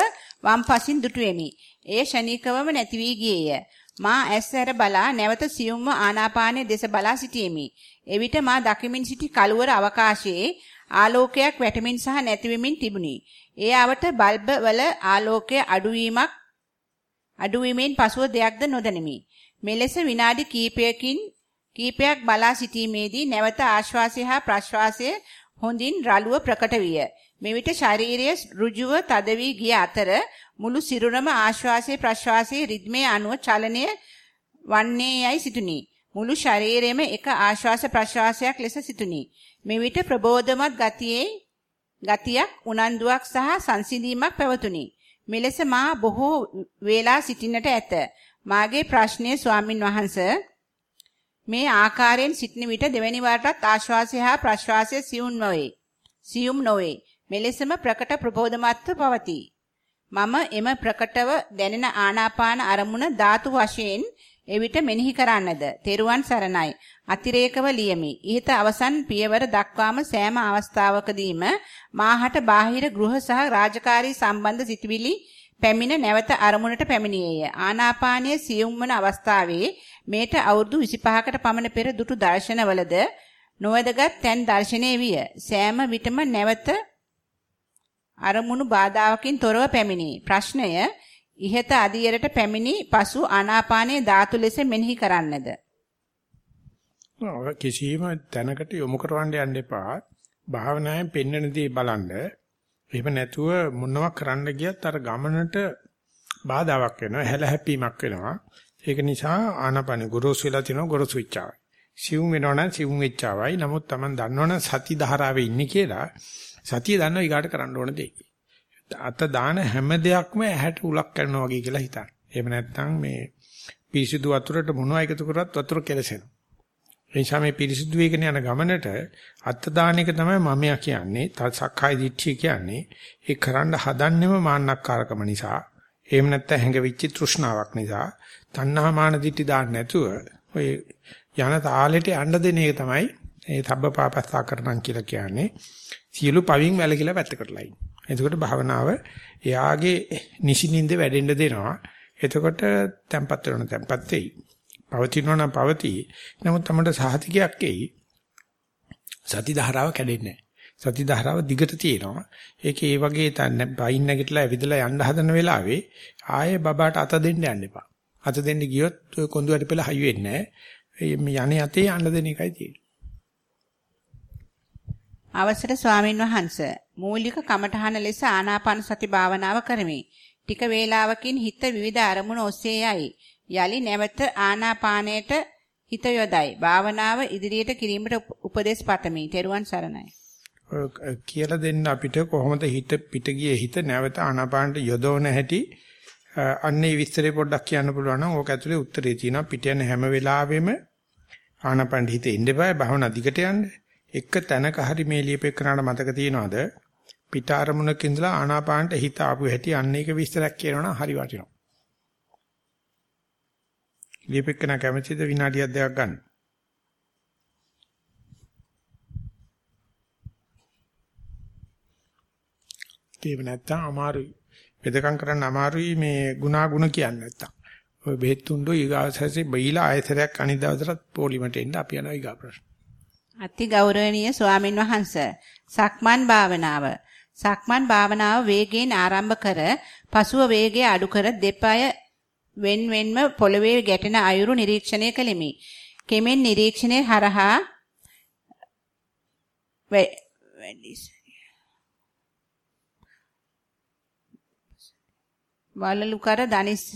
වම් පසින් දුටුවෙමි. එය ෂණීකවම නැති වී ගියේය. මා ඇස් ඇර බලා නැවත සියුම්ව ආනාපානයේ දෙස බලා සිටියෙමි. එවිට මා දකිමින් සිටි කළුවර අවකාශයේ ආලෝකයක් වැටෙමින් සහ නැතිවෙමින් තිබුණි. ඒ ආවට බල්බ වල ආලෝකය අඩුවීමක් අඩුවීමෙන් පසුව දෙයක්ද නොදැනිමි. මෙලෙස විනාඩි කිහිපයකින් කීපයක් බලා සිටීමේදී නැවත ආශ්වාසය හා ප්‍රශ්වාසය හොඳින් රළුව ප්‍රකට විය. මෙවිට ශාරීරිය ඍජුව තද වී ගිය අතර මුළු සිරුරම ආශ්වාසයේ ප්‍රශ්වාසයේ රිද්මයේ අනුව චලනය වන්නේ යයි සිටුනි. මුළු ශරීරයම එක ආශ්වාස ප්‍රශ්වාසයක් ලෙස සිටුනි. මෙවිට ප්‍රබෝධමත් ගතියේ ගතියක් උනන්දුවක් සහ සංසිඳීමක් පැවතුණි. මෙලෙස මා බොහෝ වේලා සිටින්නට ඇත. මාගේ ප්‍රශ්නය ස්වාමින් වහන්සේ මේ ආකාරයෙන් සිටින විට දෙවැනි වරටත් ආශ්වාසය හා ප්‍රශ්වාසය සියුම් නොවේ. සියුම් නොවේ. මෙලෙසම ප්‍රකට ප්‍රබෝධමත්ව පවතී. මම එම ප්‍රකටව දැනෙන ආනාපාන අරමුණ ධාතු වශයෙන් එවිට මෙනෙහි කරන්නද තෙරුවන් සරණයි අතිරේකව ලියමි. ইহත අවසන් පියවර දක්වාම සෑම අවස්ථාවකදීම මාහට බාහිර ගෘහ සහ රාජකාරී සම්බන්ධ සිටිවිලි පැමිණ නැවත අරමුණට පැමිණියේය. ආනාපානයේ සියුම් වන අවස්ථාවේ මේට අවුරුදු 25කට පමණ පෙර දුටු දර්ශනවලද නොවැදගත් තැන් දර්ශනීය විය. සෑම විටම නැවත අරමුණු බාධාවකින් තොරව පැමිණි. ප්‍රශ්නය ඉහත අදියරට පැමිණි පසු ආනාපානයේ ධාතු ලෙස මෙනෙහි කරන්නද? කිසියම් තැනකට යොමු කරවන්න යන්න එපා. භාවනාවෙන් පෙන්වන දේ බලන්න. එහෙම නැතුව මොනවා කරන්න ගියත් අර ගමනට බාධාවක් වෙනවා, හැල හැප්පීමක් වෙනවා. ඒක නිසා ආනාපාන ගොරෝසු වෙලා තිනවා ගොරෝසු වෙච්චාවයි. සිවුම් වෙනවනම් සිවුම් වෙච්චාවයි. නමුත් Taman දන්නවනම් සති ධාරාවේ ඉන්නේ කියලා සතිය දන්නව ඊගාට කරන්න ඕන දෙයක්. අත දාන හැම දෙයක්ම ඇහැට උලක් කරනවා වගේ කියලා හිතන්න. එහෙම නැත්නම් මේ පිරිසිදු වතුරට මොනවා එකතු කරවත් වතුර කෙලසෙනවා. එනිසා මේ පිරිසිදු වේගන යන ගමනට අත්ත දාන එක තමයි මමයා කියන්නේ. සක්කාය දිට්ඨිය කියන්නේ. ඒ කරන්න හදන්නෙම මාන්නක්කාරකම නිසා. එහෙම නැත්නම් හැඟවිච්ච තෘෂ්ණාවක් නිසා. තණ්හා මාන දිට්ඨි දාන්න නැතුව ඔය යන තාලෙට යන්න දෙන එක තමයි ඒ තබ්බ පාපස්සා කරනම් කියලා කියන්නේ. සියලු පවින් වැලකිලා පැත්තකටලා ඉන්න. එතකොට භාවනාව එයාගේ නිසිනින්ද වැඩෙන්න දෙනවා. එතකොට tempat වෙන tempat වෙයි. පවතිනවා නම් පවතී. නමුත් තමයි සහතිකයක් එයි. සති ධාරාව කැඩෙන්නේ සති ධාරාව දිගට තියෙනවා. ඒකේ ඒ වගේ තන්න බයින් නැගිටලා ඇවිදලා යන්න හදන වෙලාවේ ආයේ බබාට අත දෙන්න යන්න එපා. අත දෙන්න ගියොත් ඔය කොඳු වැඩ පෙළ හයි වෙන්නේ නැහැ. මේ යන්නේ අතේ යන්න දෙන එකයි තියෙන්නේ. අවසර ස්වාමින් වහන්සේ මූලික කමඨහන ලෙස ආනාපාන සති භාවනාව කරමි. ටික වේලාවකින් හිත විවිධ අරමුණු ඔස්සේ යයි. යලි නැවත ආනාපානයට හිත යොදයි. භාවනාව ඉදිරියට කිරීමට උපදෙස් පතමි. ත්වන් සරණයි. කියලා දෙන්න අපිට කොහොමද හිත පිට ගියේ හිත නැවත ආනාපානට යොදවන හැටි අන්නේ විස්තරේ පොඩ්ඩක් කියන්න පුළුවන් නම් ඕක ඇතුලේ උත්තරේ තියෙනවා පිට යන හැම වෙලාවෙම ආනාපානට හිත ඉන්න බෑ භාවනා දිගට යන්න. එක තැනක හරි මේ ලියපෙකනට මතක තියනවාද පිට අරමුණක ඉඳලා ආනාපානට හිත ආපු හැටි අන්න ඒක විස්තරයක් කියනවනම් හරි වටිනවා. ලියපෙකන කැමැතිද විනාඩියක් දෙකක් ගන්න. ඒක නැත්තම් අමාරුයි. වෙදකම් කරන්න අමාරුයි මේ ගුණා ගුණ කියන්නේ නැත්තම්. ඔය බෙහෙත් තුන්ඩෝ ඊගාසසේ බයිලා ආයතරයක් අනිත් දවසට පොලිමට එන්න අපි යනවා ඊගා ප්‍රශ්න. අති ගෞරවනීය ස්වාමින් වහන්සේ සක්මන් භාවනාව සක්මන් භාවනාව වේගයෙන් ආරම්භ කර පසුව වේගය අඩු කර දෙපය wen wenම පොළවේ ගැටෙන අයුරු නිරීක්ෂණය කළෙමි. කෙමෙන් නිරීක්ෂණය හරහා වලලු කර දනිස්ස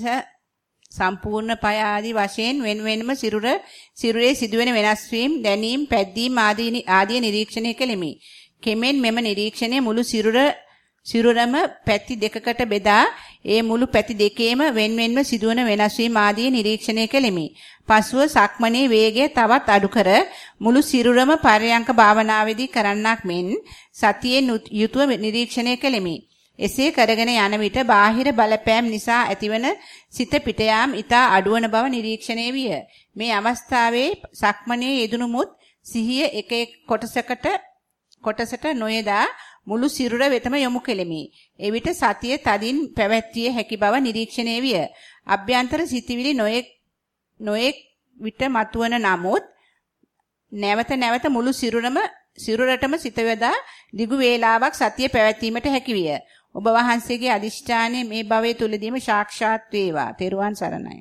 සම්පූර්ණ පය ආදී වශයෙන් wen wenම සිරුර සිරුරේ සිදුවෙන වෙනස් වීම දැනීම පැද්දීම් ආදී ආදී නිරීක්ෂණය කළෙමි. කෙමෙන් මෙම නිරීක්ෂණය මුළු සිරුර සිරුරම පැති දෙකකට බෙදා ඒ මුළු පැති දෙකේම wen wenව සිදුවන වෙනස් වීම ආදී නිරීක්ෂණය කෙලිමි. පසුව සක්මනේ වේගය තවත් අඩු කර මුළු සිරුරම පරයන්ක භාවනාවේදී කරන්නක් මෙන් සතියෙන් යුතුව නිරීක්ෂණය කෙලිමි. එසේ කරගෙන යන විට බාහිර බලපෑම් නිසා ඇතිවන සිත පිට යාම ඊට අඩුවන බව නිරීක්ෂණය විය. මේ අවස්ථාවේ සක්මනේ යෙදුණුමුත් සිහිය එක එක් කොටසකට කොටසට නොයදා මුළු සිරුර වෙතම යොමු කෙලිමි. එවිට සතිය තදින් පැවැත්විය හැකි බව නිරීක්ෂණය විය. අභ්‍යන්තර සිතිවිලි නොයෙක් නොයෙක් විට මතුවන නමුත් නැවත නැවත මුළු සිරුරම සිරුරටම සිත යොදා දිගු වේලාවක් සතිය පැවැත්වීමට හැකි විය. ඔබ වහන්සේගේ අදිෂ්ඨානය මේ භවයේ තුලදීම සාක්ෂාත් වේවා. තෙරුවන් සරණයි.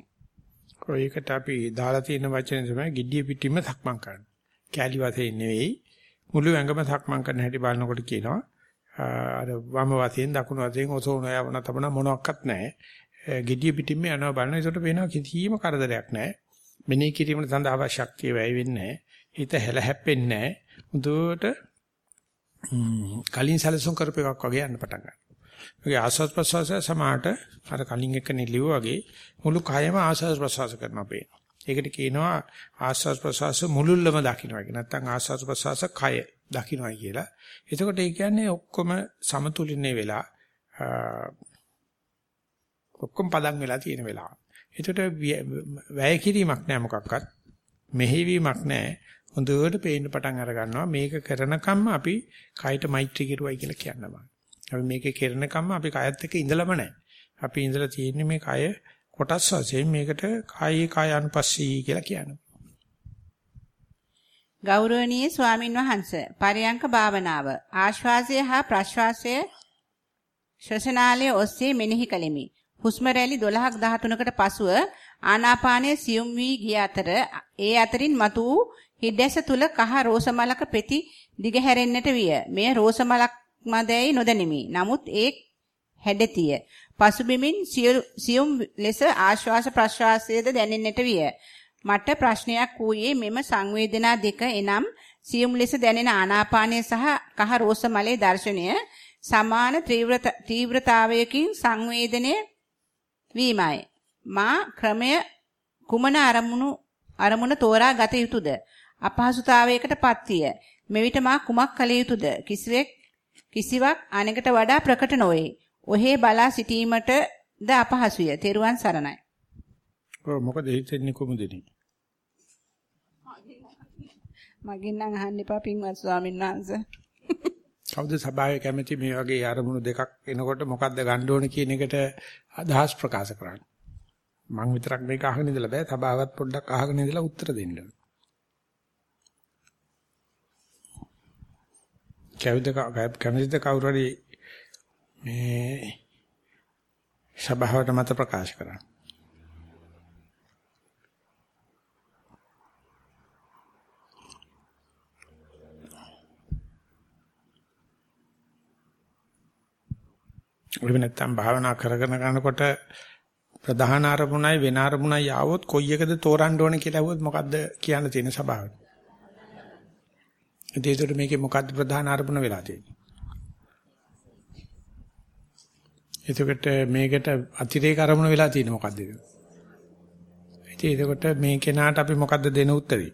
කොයිකට අපි දාලා තියෙන වචනේ තමයි giddiya පිටින්ම සක්මන් කරන්න. කැලි වශයෙන් නෙවෙයි මුළු ඇඟම සක්මන් කරන හැටි බලනකොට කියනවා අර වම වශයෙන් දකුණු වශයෙන් ඔසෝන යවන තබන මොනවත් නැහැ. gediya පිටින්ම යනවා බලන ඒකට පේනවා කිසිම කරදරයක් නැහැ. මෙනෙහි කිරීමට සඳහා ශක්තිය වැය වෙන්නේ නැහැ. හිත හැල හැප්පෙන්නේ නැහැ. මුදුවට කලින් සැලසුම් කරපු එකක් වගේ යන්න පටන් ගන්නවා. ඒකේ ආස්වාද ප්‍රසවාස සමාට අර කලින් එක නිලිව වගේ මුළු කයම ආස්වාද ප්‍රසවාස කරනවා පේනවා. ඒකට කියනවා ආස්වාද ප්‍රසවාස මුලුල්ලම දකින්නවා කියන නැත්නම් ආස්වාද ප්‍රසවාස කය දකින්නයි කියලා. එතකොට ඒ කියන්නේ ඔක්කොම සමතුලිතනේ වෙලා ඔක්කොම පදම් වෙලා තියෙන වෙලාව. එතකොට වැය කිරීමක් නෑ මොකක්වත්. මෙහෙවීමක් නෑ. හොඳට පේන්න පටන් අර ගන්නවා මේක කරනකම්ම අපි කයට මෛත්‍රී කිරුවයි කියලා කියනවා. අපි මේක කරනකම්ම අපි කයත් එක්ක ඉඳලම නැහැ. අපි ඉඳලා තියෙන්නේ මේ කය කොටස් වශයෙන් මේකට කායේ කාය අනුපස්සී කියලා කියනවා. ගෞරවනීය ස්වාමින් වහන්සේ පරයන්ක භාවනාව ආශ්වාසය හා ප්‍රශ්වාසය ශ්වසනාලය ඔස්සේ මෙනෙහි කළෙමි. හුස්ම රැලි 12ක් 13කට පසුව ආනාපානය සියුම් වී ගිය අතර ඒ අතරින් මතු වූ හිඩැස තුල කහ රෝස මලක පෙති දිගහැරෙන්නට විය. මෙය රෝස මලක් මදැයි නොදැනිමි. නමුත් ඒ හැඩතිය. පසුබිමින් සියුම් ලෙස ආශ්වාස ප්‍රශ්වාසයේද දැනෙන්නට විය. මට ප්‍රශ්නයක් වූයේ මෙම සංවේදනා දෙක එනම් සියුම් ලෙස දැනෙන ආනාපානය සහ කහ රෝස මලේ දර්ශනය සමාන තීව්‍රතාවයකින් සංවේදනය වීමයි. මා ක්‍රමය කුමන අරමුණු අරමුණ තෝරා ගත යුතුද? අපහසුතාවයකට පත්විය. මෙවිට මා කුමක් කළ යුතුද? කිසිවෙක් කිසිවක් අනෙකට වඩා ප්‍රකට නොවේ. ඔහේ බලා සිටීමටද අපහසුය. තෙරුවන් සරණයි. ඔව් මොකද හිතෙන්නේ කොමුදෙනි? මගෙන් නම් අහන්න එපා පින්වත් ස්වාමීන් වහන්සේ. කවුද සභාවේ කැමති මේ වගේ අරමුණු දෙකක් එනකොට මොකද්ද ගන්න ඕන කියන එකට අදහස් ප්‍රකාශ කරන්න. මං විතරක් මේක අහගෙන ඉඳලා බෑ සභාවත් පොඩ්ඩක් අහගෙන ඉඳලා උත්තර දෙන්න. කැවිද කැමතිද කවුරු හරි මේ සභාවට මත ප්‍රකාශ කරන්න. එහෙම නැත්නම් භාවනා කරගෙන යනකොට ප්‍රධාන අරමුණයි වෙන අරමුණයි ආවොත් කොයි එකද තෝරන්න ඕනේ කියලා අහුවොත් මොකද්ද කියන්න තියෙන ස්වභාවය. ඒකට මේකේ මොකද්ද ප්‍රධාන අරමුණ වෙලා තියෙන්නේ? එතකොට මේකට අතිරේක අරමුණ වෙලා තියෙන්නේ මොකද්ද? ඉතින් එතකොට මේ කෙනාට අපි මොකද්ද දෙන උත්තරේ?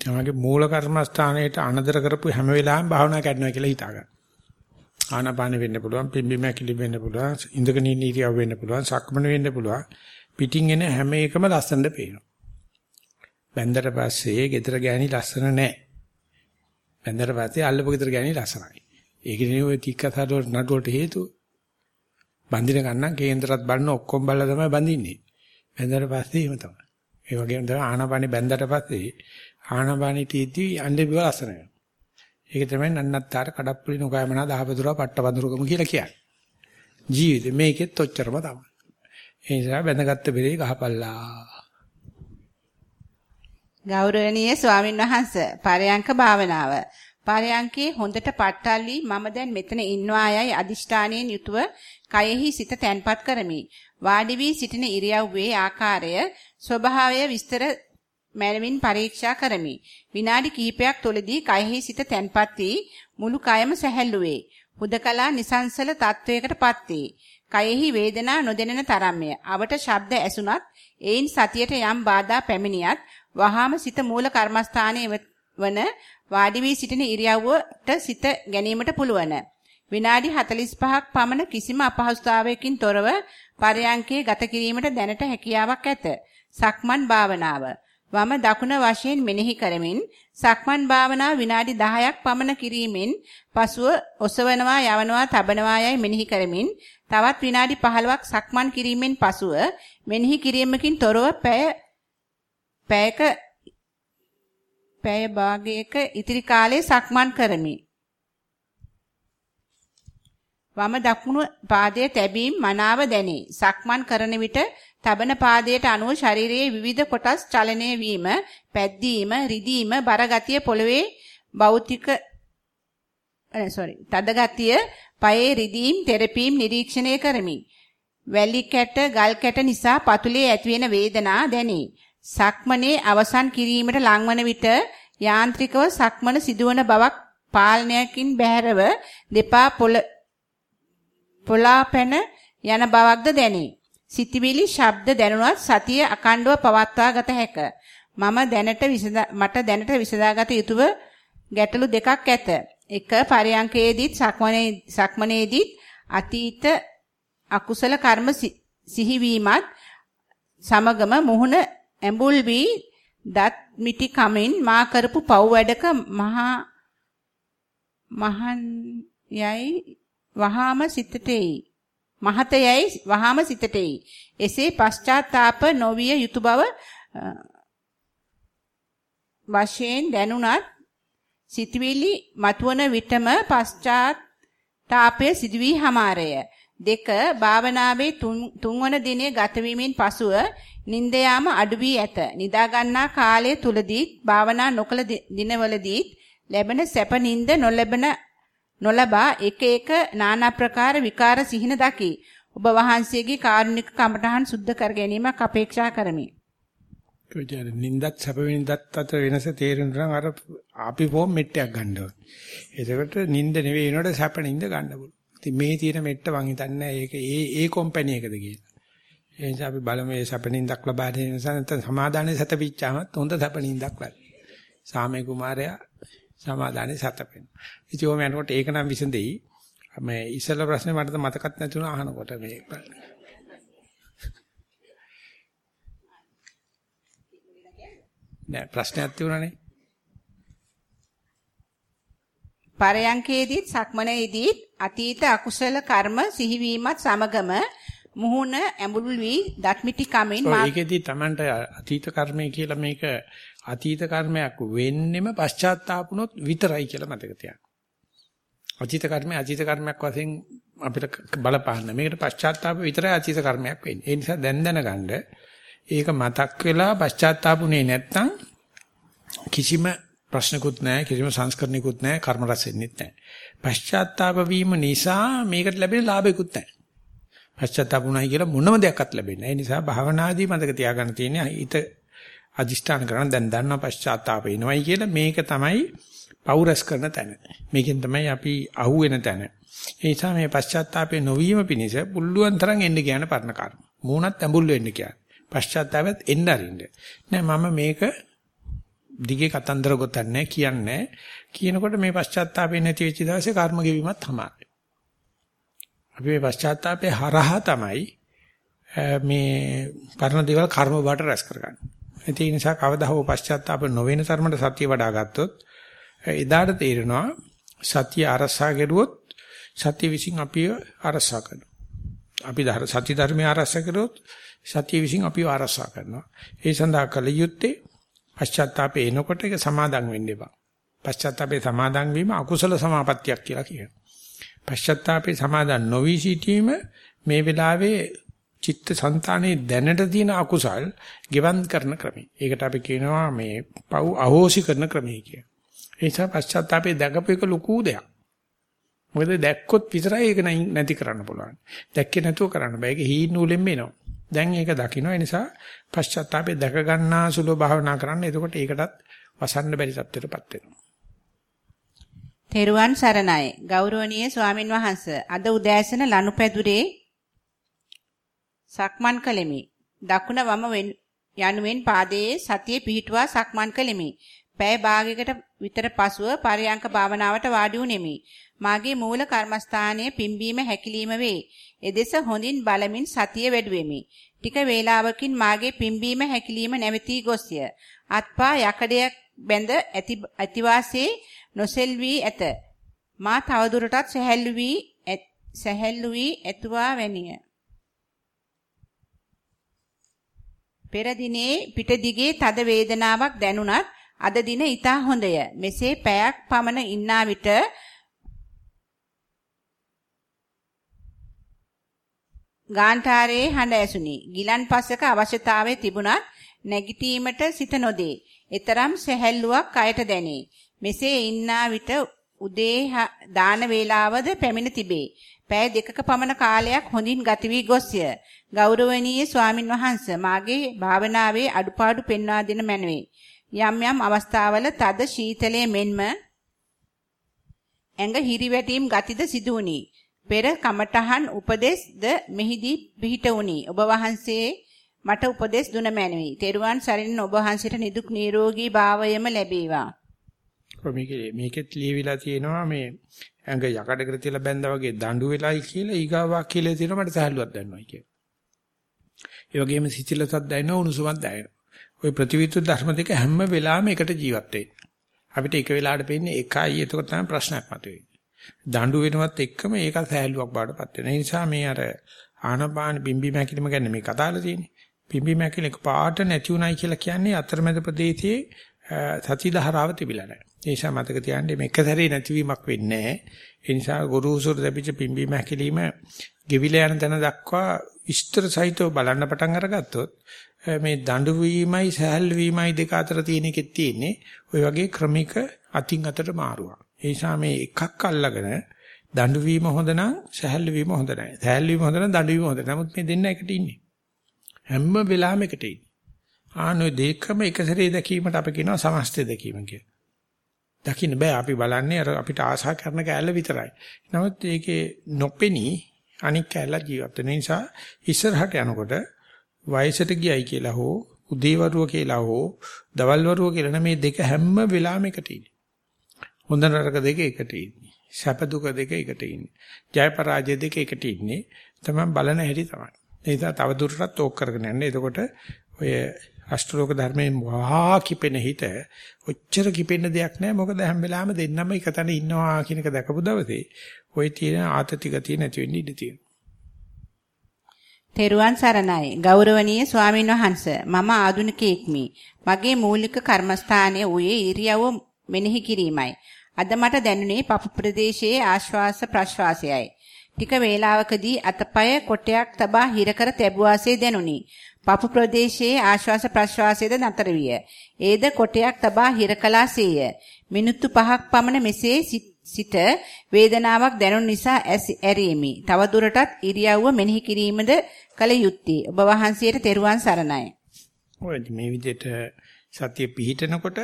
තමගේ මූල කර්මස්ථානයේට අනදර කරපු හැම වෙලාවෙම භාවනා කරනවා කියලා හිතා ගන්න. ආනාපාන වෙන්න පුළුවන්, පිම්බි මැකිලි වෙන්න පුළුවන්, ඉඳගෙන ඉන්න ඉරියව් වෙන්න පුළුවන්, සක්මන වෙන්න පුළුවන්. පිටින් එන හැම එකම ලස්සනට පේනවා. බැන්දට පස්සේ ගෙදර ගෑණි ලස්සන නැහැ. බැන්දට පස්සේ අල්ලපු ගෙදර ගෑණි ලස්සනයි. ඒකනේ ඔය තික්කසාරවල නඩුවට හේතුව. බන්දින ගන්න කේන්දරත් බලන ඔක්කොම බලලා තමයි බඳින්නේ. බැන්දට පස්සේ එහෙම තමයි. ඒ වගේම තමයි ආනාපානෙ බැන්දට පස්සේ ආනාපානෙ තීති අnder බිව ලස්සන වෙනවා. ඒක තමයි නන්නත්තර කඩප්පුලි නොකයමනා දහවතුරා පට්ටවඳුරුකම කියලා කියන්නේ. ජීවිතේ මේකෙත් ඔච්චරම තමයි. ඒ නිසා බැඳගත්ත බෙරේ ගහපල්ලා. ගෞරවනීය ස්වාමින් වහන්සේ පරයන්ක භාවනාව. පරයන්කේ හොඳට පට්ටල් වී මම දැන් මෙතන ඉන්නවා යයි අදිෂ්ඨානයෙන් යුතුව කයෙහි සිත තැන්පත් කරමි. වාඩි වී සිටින ඉරියව්වේ ආකාරය ස්වභාවය විස්තර මනමින් පරීක්ෂා කරමි. විනාඩි කිහිපයක් තුළදී කයෙහි සිත තැන්පත් වී මුළු කයම සැහැල්ලු වේ. හුදකලා නිසංසල තත්වයකටපත් වේ. කයෙහි වේදනා නොදැනෙන තරම්ය. අවට ශබ්ද ඇසුණත් ඒයින් සතියට යම් බාධා පැමිණියත් වහාම සිත මූල කර්මස්ථානයේ වන වාඩි වී සිටින ඉරියව්වට සිත ගැනීමට පුළුවන්. විනාඩි 45ක් පමණ කිසිම අපහසුතාවයකින් තොරව පරයන්කේ ගත කිරීමට දැනට හැකියාවක් ඇත. සක්මන් භාවනාව වම දකුණ වශයෙන් මෙනෙහි කරමින් සක්මන් භාවනා විනාඩි 10ක් පමණ කිරීමෙන් පසුව ඔසවනවා යවනවා තබනවා යයි මෙනෙහි කරමින් තවත් විනාඩි 15ක් සක්මන් කිරීමෙන් පසුව මෙනෙහි කිරීමකින් තොරව පැය පැයක පැය භාගයක ඉතිරි කාලයේ සක්මන් කරමි. වම දකුණු පාදයේ තැබීම මනාව දැනේ. සක්මන් කරන විට තබන පාදයට අනුව ශරීරයේ විවිධ කොටස් චලනය වීම, පැද්දීම, රිදීම, බර ගතිය පොළවේ භෞතික sorry, තද ගතිය, පයේ රිදීම්, තෙරපීම් නිරීක්ෂණය කරමි. වැලි කැට, ගල් කැට නිසා පතුලේ ඇතිවෙන වේදනා දැනේ. සක්මනේ අවසන් කිරීමට ලංවන විට යාන්ත්‍රිකව සක්මන සිදුවන බවක් පාලනයකින් බැහැරව දෙපා පොළ පොලාපැන යන බවක්ද දැනේ. සිතිවිලි ශබ්ද දැනුණත් සතිය අකණ්ඩව පවත්වා ගත හැක. මම දැනට මට දැනට විසඳාගත යුතුව ගැටලු දෙකක් ඇත. එක පරයන්කේදීත් සක්මනේ සක්මනේදීත් අතීත අකුසල කර්ම සිහිවීමත් සමගම මුහුණ ඇඹුල් වී දත් මිටි කමින් මා කරපු පව් වැඩක මහා මහන් යයි වහාම සිතට එයි. මහතයයි වහාම සිතට එයි. එසේ පශ්චාත්තාප නොවිය යුතු බව වශයෙන් දැනුණත් සිතවිලි මතුවන විටම පශ්චාත්තාපය සිදුවී හමාරය. දෙක භාවනාවේ තුන්වන දිනේ ගතවීමෙන් පසුව නිින්ද යාම අඩු වී ඇත. නිදා ගන්නා කාලය තුලදී භාවනා නොකළ දිනවලදී ලැබෙන සැප නිින්ද නොලැබෙන නොලබා එක එක নানা ප්‍රකාර විකාර සිහින දකි. ඔබ වහන්සේගේ කාරුණික කමඨහන් සුද්ධ කර ගැනීමක් අපේක්ෂා කරමි. කොයිද නින්දත් සැප වින්දත් අතර වෙනස තේරෙනවා අර අපි ෆෝම් මෙට්ටයක් ගන්න ඕනේ. එතකොට නින්ද නෙවෙයි වෙනකොට සැප නින්ද ගන්න පුළුවන්. ඉතින් මේ තියෙන මෙට්ට මං හිතන්නේ ඒක ඒ ඒ කම්පැනි එකද කියලා. ඒ නිසා අපි බලමු මේ සැපනින්දක් ලබා දෙන නිසා නැත්නම් සමාදානයේ සැතපීච්චාමත් හොඳ සැපනින්දක් ලබයි. සාමේ කුමාරයා සමාදානයේ සැතපෙන. ඉතින් ඕම යනකොට ඒක නම් විසඳෙයි. මේ ඉස්සෙල්ල ප්‍රශ්නේ මට මතකත් නැතුණා අහනකොට මේ නෑ ප්‍රශ්නයක් තියුණානේ. පරයන්කේදීත් සක්මනේදීත් අතීත අකුසල කර්ම සිහිවීමත් සමගම මුහුණ ඇඹුල් වී දත්මිටි කමින් ඔය ඒකෙදි Tamanට අතීත කර්මය කියලා මේක අතීත කර්මයක් වෙන්නෙම පශ්චාත්තාපුනොත් විතරයි කියලා මතක තියාගන්න. අතීත කර්මය අතීත කර්මයක් වශයෙන් අපිට බලපාන්න. මේකට පශ්චාත්තාප විතරයි අතීත කර්මයක් වෙන්නේ. ඒ නිසා දැන් දැනගන්න ඒක මතක් වෙලා පශ්චාත්තාපුනේ නැත්තම් කිසිම ප්‍රශ්නකුත් නැහැ කිසිම සංස්කරණිකුත් නැහැ කර්ම රැස් වෙන්නෙත් නැහැ. පශ්චාත්තාප වීම නිසා මේකට ලැබෙන ලාභයකුත් නැහැ. පශ්චාත්තාපුණයි කියලා මොනම දෙයක්වත් ලැබෙන්නේ නැහැ. ඒ නිසා භාවනාදී මතක තියාගන්න තියෙන්නේ හිත අදිෂ්ඨාන කරන දැන් දන්නා පශ්චාත්තාප වෙනවයි කියලා මේක තමයි පෞරස් කරන තැන. මේකෙන් තමයි අපි අහුවෙන තැන. ඒ නිසා මේ පශ්චාත්තාපේ නොවීම පිණිස පුල්ලුවන් තරම් එන්න කියන පරණ කර්ම. මූණත් ඇඹුල් වෙන්න කියන්නේ. පශ්චාත්තාපෙත් එන්න අරින්න. නෑ මම මේක දිගේ කතන්දර ගොතන්නේ කියන්නේ කියනකොට මේ පශ්චාත්තාපේ නැති වෙච්ච දවසේ කර්ම ගෙවීමත් තමයි. අපි මේ පශ්චාත්තාපේ හරහා තමයි මේ පරණ දේවල් කර්ම බාට රැස් කරගන්නේ. ඒ නිසා කවදා හෝ පශ්චාත්තාප නොවන තරමට සතිය වඩා ගත්තොත් එදාට තේරෙනවා සතිය අරසා කෙරුවොත් සතිය විසින් අපිව අරසා කරනවා. අපි සති ධර්මයේ අරසා කරොත් සතිය විසින් අපිව අරසා කරනවා. ඒ සඳහා කල යුත්තේ පශ්චාත්තාපේ එනකොට ඒක සමාදන් වෙන්න එපා. පශ්චාත්තාපේ සමාදන් වීම අකුසල සමාපත්තියක් කියලා කියනවා. පශ්චාත්තාපේ සමාදන් නොවි සිටීම මේ වෙලාවේ චිත්ත સંතානයේ දැනට තියෙන අකුසල් ගෙවන් කරන ක්‍රමය. ඒකට අපි කියනවා මේ පව් අහෝසි කරන ක්‍රමය කියලා. ඒ නිසා පශ්චාත්තාපේ දැකපු එක ලොකු දෙයක්. මොකද දැක්කොත් විතරයි ඒක නැති කරන්න පුළුවන්. දැක්කේ නැතුව කරන්න බෑ. ඒක හීන නූලෙන් එනවා. දැන් ඒක දකින්න ඒ නිසා පශ්චාත්තාපේ දැක ගන්නා සුළු භාවනා කරන්න. එතකොට ඒකටත් වසන්න බැරි තත්ත්වයටපත් වෙනවා. තෙරුවන් සරණයි. ගෞරවනීය ස්වාමින් වහන්සේ අද උදෑසන ලනුපැදුරේ සක්මන් කළෙමි. දකුණ වම යනුවෙන් පාදයේ සතිය පිහිටුවා සක්මන් කළෙමි. පැය භාගයකට විතර පසුව පරයන්ක භාවනාවට වාඩි වුනිමි. මාගේ මූල කර්මස්ථානයේ පිම්බීම හැකිලිම වේ. එදෙස හොඳින් බලමින් සතිය වැඩුවෙමි. ටික වේලාවකින් මාගේ පිම්බීම හැකිලිම නැවතී ගොස්ය. අත්පා යකඩයක් බැඳ ඇති අතිවාසේ නොසෙල්වි ඇත. මා තවදුරටත් සැහැල්ලු වී සැහැල්ලු වී ඇතුවා වැනිය. පෙර දිනේ පිට දිගේ තද වේදනාවක් දැනුණත් අද දින ඊටා හොඳය. මෙසේ පැයක් පමණ ඉන්නා විට ගාන්ඨාරයේ හඬ ඇසුනි. ගිලන්පසක අවශ්‍යතාවය තිබුණත් නැගිටීමට සිත නොදේ. එතරම් සැහැල්ලුවක් කයට දැනේ. මෙසේ ඉන්නා විට උදේ දාන වේලාවද පැමිණ තිබේ. පැය දෙකක පමණ කාලයක් හොඳින් ගත වී ගොස්ය. ගෞරවනීය ස්වාමින් වහන්සේ මාගේ භාවනාවේ අඩුපාඩු පෙන්වා දෙන මැනවේ. යම් යම් අවස්ථාවල තද ශීතලයේ මෙන්ම ඇඟ හිරිවැටීම් ගතිද සිදු වුනි. පෙර කමඨහන් උපදේශද මෙහිදී පිහිට වුනි. ඔබ වහන්සේ මට උපදේශ දුන මැනවි. තෙරුවන් සරණින් ඔබ වහන්සේට නිදුක් නිරෝගී භාවයම ලැබේවා. මේකේ මේකෙත් ලියවිලා තියෙනවා මේ ඇඟ යකඩකට තියලා බැඳා වගේ දඬු වෙලයි කියලා ඊගාවක් කියලා තියෙනවා මට සහැල්ලුවක් දැනනවා කියලා. ඒ වගේම සිසිලසක් දැනෙනවා උණුසුමක් දැනෙනවා. ওই ප්‍රතිවිරුද්ධ ධර්ම දෙක හැම වෙලාවෙම එකට ජීවත් අපිට එක වෙලාවට පේන්නේ එකයි එතකොට තමයි ප්‍රශ්නයක් මතුවෙන්නේ. දඬු වෙනවත් එක්කම ඒක සෑහලුවක් බාටපත් වෙන. ඒ නිසා මේ අර ආනපාන බිම්බි මැකිලිම ගැන මේ කතාවල තියෙන්නේ. බිම්බි මැකිලි එක පාට නැති උනායි කියලා කියන්නේ අතරමැද ප්‍රදේශයේ සති ධාරාව තිබිලා නැහැ. ඒ නිසා මතක තියාගන්න මේක සැරේ නැතිවීමක් වෙන්නේ නැහැ. ඒ නිසා ගුරුසුර දෙපිච්ච පිම්බි මැකිලිම ගෙවිලා යන තැන දක්වා විස්තර සහිතව බලන්න පටන් අරගත්තොත් මේ දඬු වීමයි සහැල් වීමයි දෙක අතර තියෙන එකෙත් තියෙන්නේ ওই වගේ ක්‍රමික අතින් අතට මාරුවක්. ඒ නිසා මේ එකක් අල්ලගෙන දඬු වීම හොඳ නම් සහැල් වීම හොඳ නැහැ. සහැල් වීම හොඳ නම් දඬු වීම හොඳ. නමුත් මේ දෙන්න එකට ඉන්නේ. හැම වෙලාවෙම එකට ඉන්නේ. ආනෝ දෙකම එක සැරේ දැකීමට අපි කියනවා සමස්තය දැකීම කියලා. දකින්න බෑ අපි බලන්නේ අර අපිට ආශා කරන කැලල විතරයි. නමුත් ඒකේ නොපෙනී අනික් කැලල ජීවත් වෙන නිසා ඉස්සරහට යනකොට වයසට ගියයි කියලා හෝ උදේවරුව කියලා හෝ දවල්වරුව කියලා මේ දෙක හැම වෙලාවෙම එකට ඉන්නේ. හොඳ නරක දෙක එකට ඉන්නේ. සැප දුක දෙක එකට ඉන්නේ. ජය පරාජය දෙක එකට ඉන්නේ. තමයි බලන හැටි තමයි. ඒ නිසා තව දුරටත් ඕක කරගෙන යන්න. එතකොට ඔය අෂ්ටලෝක ධර්මයෙන් වහා කිපෙන හිත ඔච්චර කිපෙන්න දෙයක් නැහැ. මොකද හැම වෙලාවෙම දෙන්නම එකතන ඉන්නවා කියන එක දැකපු දවසේ ওই තියෙන ආතති ගතිය නැති වෙන්න ඉඩ තියෙනවා. තෙරුවන් සරණයි. ගෞරවනීය ස්වාමින් වහන්සේ මම ආදුනිකයෙක්මි. මගේ මූලික කර්මස්ථානය වූයේ ඉරියව්ව මෙනෙහි කිරීමයි. අද මට දැනුනේ පපු ප්‍රදේශයේ ආශ්වාස ප්‍රශ්වාසයයි. ටික වේලාවකදී අතපය කොටයක් තබා හිර කර තැබුවාසේ දැනුනි. පපු ප්‍රදේශයේ ආශ්වාස ප්‍රශ්වාසයේද නතර විය. ඒද කොටයක් තබා හිර කළාසේය. මිනිත්තු 5ක් පමණ මෙසේ සිට වේදනාවක් දැනුන නිසා ඇරීමි. තව දුරටත් ඉරියව්ව මෙනෙහි කිරීමද කල යුත්තේ. ඔබ වහන්සේට තෙරුවන් සරණයි. ඔය මේ විදිහට සතිය පිහිටනකොට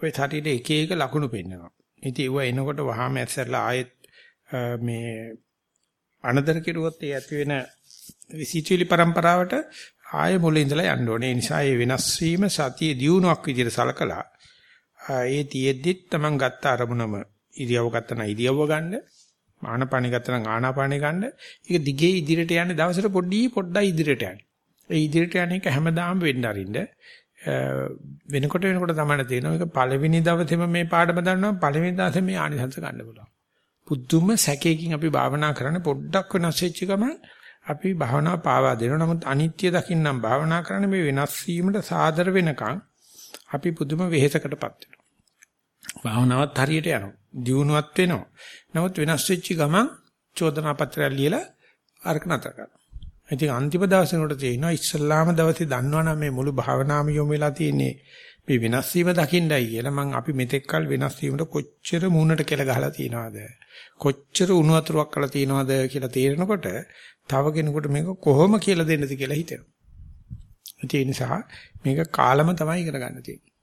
ඔය ශරීරයේ එක එක ලකුණු පෙන්වනවා. ඉතින් ඒව එනකොට වහාම ඇස්සරලා ආයෙත් මේ අනදර කෙරුවොත් ඒ ඇති වෙන විසිතුවිලි પરම්පරාවට ආයෙ මුලින් ඉඳලා යන්න ඕනේ. ඒ නිසා මේ වෙනස් වීම සතිය දියුණුවක් විදිහට සලකලා ඒ තියෙද්දිත් Taman ගත්ත අරමුණම ඉරියව්ව ගත්තා නම් ඉරියව්ව ගන්න ආනාපානෙ ගත්තා නම් ආනාපානෙ ගන්න. ඒක දිගේ ඉදිරියට යන්නේ දවසට පොඩ්ඩි පොඩ්ඩයි ඉදිරියට යන්නේ. ඒ ඉදිරියට යන එක හැමදාම වෙන්න අරින්න. වෙනකොට වෙනකොට තමයි තේරෙනවා මේක පළවෙනි දවසේම මේ පාඩම දන්නවා පළවෙනි දවසේ මේ ආනිසංස ගන්න පුළුවන්. පුදුම සැකයකින් අපි භාවනා කරන්නේ පොඩ්ඩක් වෙනස් වෙච්ච ගමන් අපි භාවනාව පාවා දෙනවා. නමුත් අනිත්‍ය දකින්නම් භාවනා කරන්නේ මේ වෙනස් වීමට සාදර වෙනකන් අපි පුදුම වෙහෙසකටපත් වෙනවා. භාවනාවත් හරියට යනවා. දියුණුවත් වෙනවා. නමුත් වෙනස් වෙච්ච ගමන් චෝදනා පත්‍රයක් ලියලා අරක නතර කරනවා. ඉතින් අන්තිම දවසේ උඩ තියෙනවා ඉස්සල්ලාම දවසේ දන්නවනම් මේ මුළු භාවනාවම යොමු වෙලා තියෙන්නේ මේ වෙනස් වීම දකින්නයි කියලා මං අපි මෙතෙක් කල වෙනස් වීමට කොච්චර මූණට කෙල ගහලා තියනවද කොච්චර උණු වතුරක් කරලා තියනවද කියලා තේරෙනකොට තව කෙනෙකුට මේක කොහොම කියලා දෙන්නද කියලා හිතෙනවා. ඒ නිසා මේක කාලම තමයි ඉගෙන ගන්න තියෙන්නේ.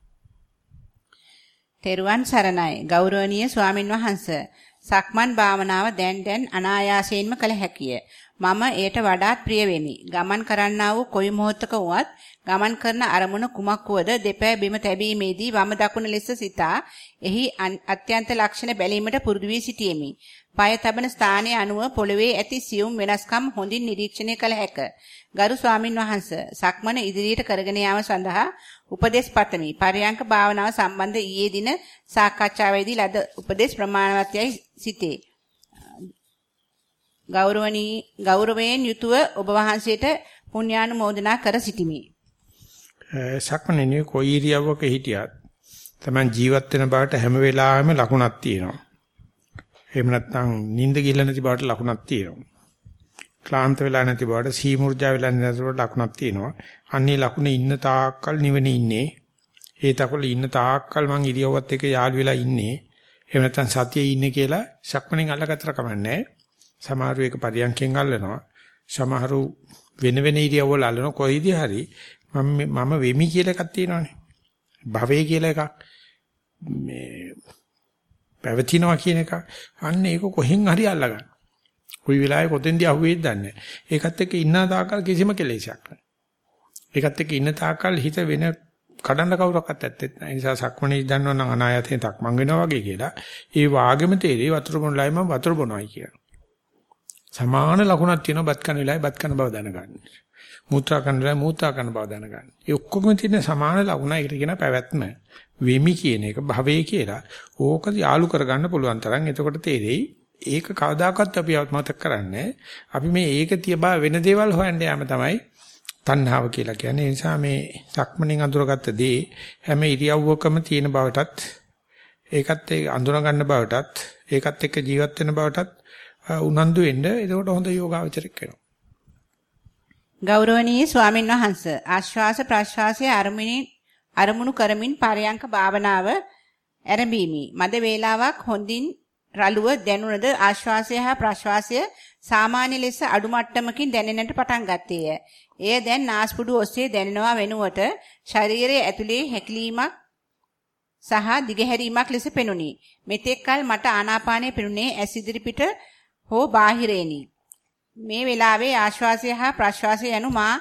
තෙරුවන් සරණයි ගෞරවනීය ස්වාමින් වහන්සේ සක්මන් භාවනාව දැන් දැන් අනායාසයෙන්ම කළ හැකිය. මම එයට වඩාත් ප්‍රිය වෙමි. ගමන් කරන්නා වූ කොයි මොහොතක වුවත් ගමන් කරන අරමුණ කුමක් වුවද දෙපෑ බිම තැබීමේදී වම දකුණ ලෙස සිතා එහි අත්‍යන්ත ලක්ෂණ බැලීමට පුරුදු වී සිටියෙමි. পায় තබන ස්ථානයේ අනුව පොළවේ ඇති සියුම් වෙනස්කම් හොඳින් නිරීක්ෂණය කළ හැක. ගරු ස්වාමින් වහන්සේ සක්මන ඉදිරියට කරගෙන යාම සඳහා උපදේශ පතමි. පරයන්ක භාවනාව සම්බන්ධ ඊයේ දින සාකච්ඡාවේදී ලද උපදේශ ප්‍රමාණවත් යයි සිතේ. ගෞරවණී ගෞරවයෙන් යුතුව ඔබ වහන්සේට පුණ්‍යානුමෝදනා කර සිටිමි. සක්මනේ කොයි ඉරියව්වක හිටියත් Taman ජීවත් වෙන බවට හැම වෙලාවෙම ලකුණක් තියෙනවා. එහෙම නැත්නම් නිින්ද ගිල්ල නැති බවට ලකුණක් තියෙනවා. ක්ලාන්ත වෙලා නැති බවට සීමුර්ජා වෙලා නැති බවට ලකුණක් තියෙනවා. අන්නේ ලකුණේ ඉන්න තාක්කල් නිවෙන්නේ ඉන්නේ. ඒ තකවල ඉන්න තාක්කල් මං ඉරියව්වත් එක්ක යාළු වෙලා ඉන්නේ. එහෙම නැත්නම් සතියේ ඉන්නේ කියලා සක්මණෙන් අල්ලගත්තර කමන්නේ. සමහරු එක පරියන්කෙන් අල්ලනවා. සමහරු වෙන වෙන ඉරියව්වල අල්ලන කොයිදී හරි මම මම වෙමි කියලා එකක් තියෙනවානේ. භවය කියලා එකක්. මේ පැවතිනවා කියන එක. අන්න ඒක කොහෙන් හරි අල්ලගන්න. කොයි වෙලාවෙ කොතෙන්ද අහුවේද දන්නේ ඒකත් එක්ක ඉන්න තාකල් කිසිම කෙලෙසයක් නැහැ. ඒකත් එක්ක ඉන්න තාකල් හිත වෙන කඩන්න කවුරක්වත් ඇත්තෙත් නැහැ. ඒ නිසා සක්මණේ දන්නව නම් අනායතේ තක්මන් වෙනවා වගේ කියලා. ඒ වාගෙම තේරෙයි වතුර බොනලයි මම වතුර බොනවයි කියලා. සමාන ලකුණක් තියෙනවා බත් කන වෙලාවේ බත් කන බව දැනගන්න. මූත්‍රා කරන වෙලාවේ මූත්‍රා කරන බව දැනගන්න. ඒ ඔක්කොම තියෙන සමාන ලකුණ ඒකට කියන පැවැත්ම. වෙමි කියන එක භවයේ කියලා. ඕක යාලු කරගන්න පුළුවන් තරම් එතකොට තේරෙයි ඒක කවදාකවත් අපි මතක කරන්නේ අපි මේ ඒක තියබා වෙන දේවල් හොයන්න යාම තමයි තණ්හාව කියලා කියන්නේ. ඒ නිසා මේ සක්මණෙන් අඳුරගත්ත දේ හැම ඉරියව්වකම තියෙන බවටත් ඒකත් ඒ අඳුර ගන්න බවටත් ඒකත් එක්ක ජීවත් වෙන බවටත් උනන්දු වෙන්න එතකොට හොඳ යෝගාවචරයක් වෙනවා. ගෞරවනීය ස්වාමින් වහන්සේ ආශ්වාස ප්‍රශ්වාසයේ අරමුණින් අරමුණු කරමින් පරයන්ක භාවනාව ආරම්භීමි. මද වේලාවක් හොඳින් රළුව දැනුණද ආශ්වාසය හා ප්‍රශ්වාසය සාමාන්‍ය ලෙස අඩු මට්ටමකින් දැනෙන්නට පටන් ගත්තේය. එය දැන් නාස්පුඩු ඔස්සේ දැනෙනවා වෙනුවට ශරීරයේ ඇතුලේ හැකිලීමක් සහ දිගහැරීමක් ලෙස පෙනුනි. මෙතෙක් කල මට ආනාපානය පෙනුනේ ඇස් ඉදිරිපිට හෝ බාහිරේනි. මේ වෙලාවේ ආශ්වාසය හා ප්‍රශ්වාසය යනු මා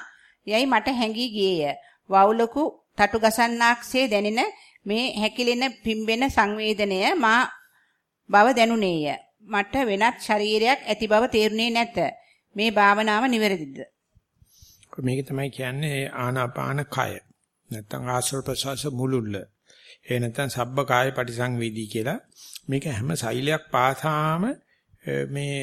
යයි මට හැඟී ගියේය. වවුලකු තටු ගසන්නාක්සේ දැනෙන මේ හැකිලෙන පිම්බෙන සංවේදනය මා බව දැනුනේය. මට වෙනත් ශරීරයක් ඇති බව තේරුනේ නැත. මේ භාවනාව නිවැරදිද? මේක තමයි කියන්නේ ආනාපාන කය. නැත්තම් ආශ්‍රව ප්‍රසවාස මුලුල්ල. ඒ නැත්තම් සබ්බ කාය පරිසංවේදී කියලා මේක හැම සෛලයක් පාසාම මේ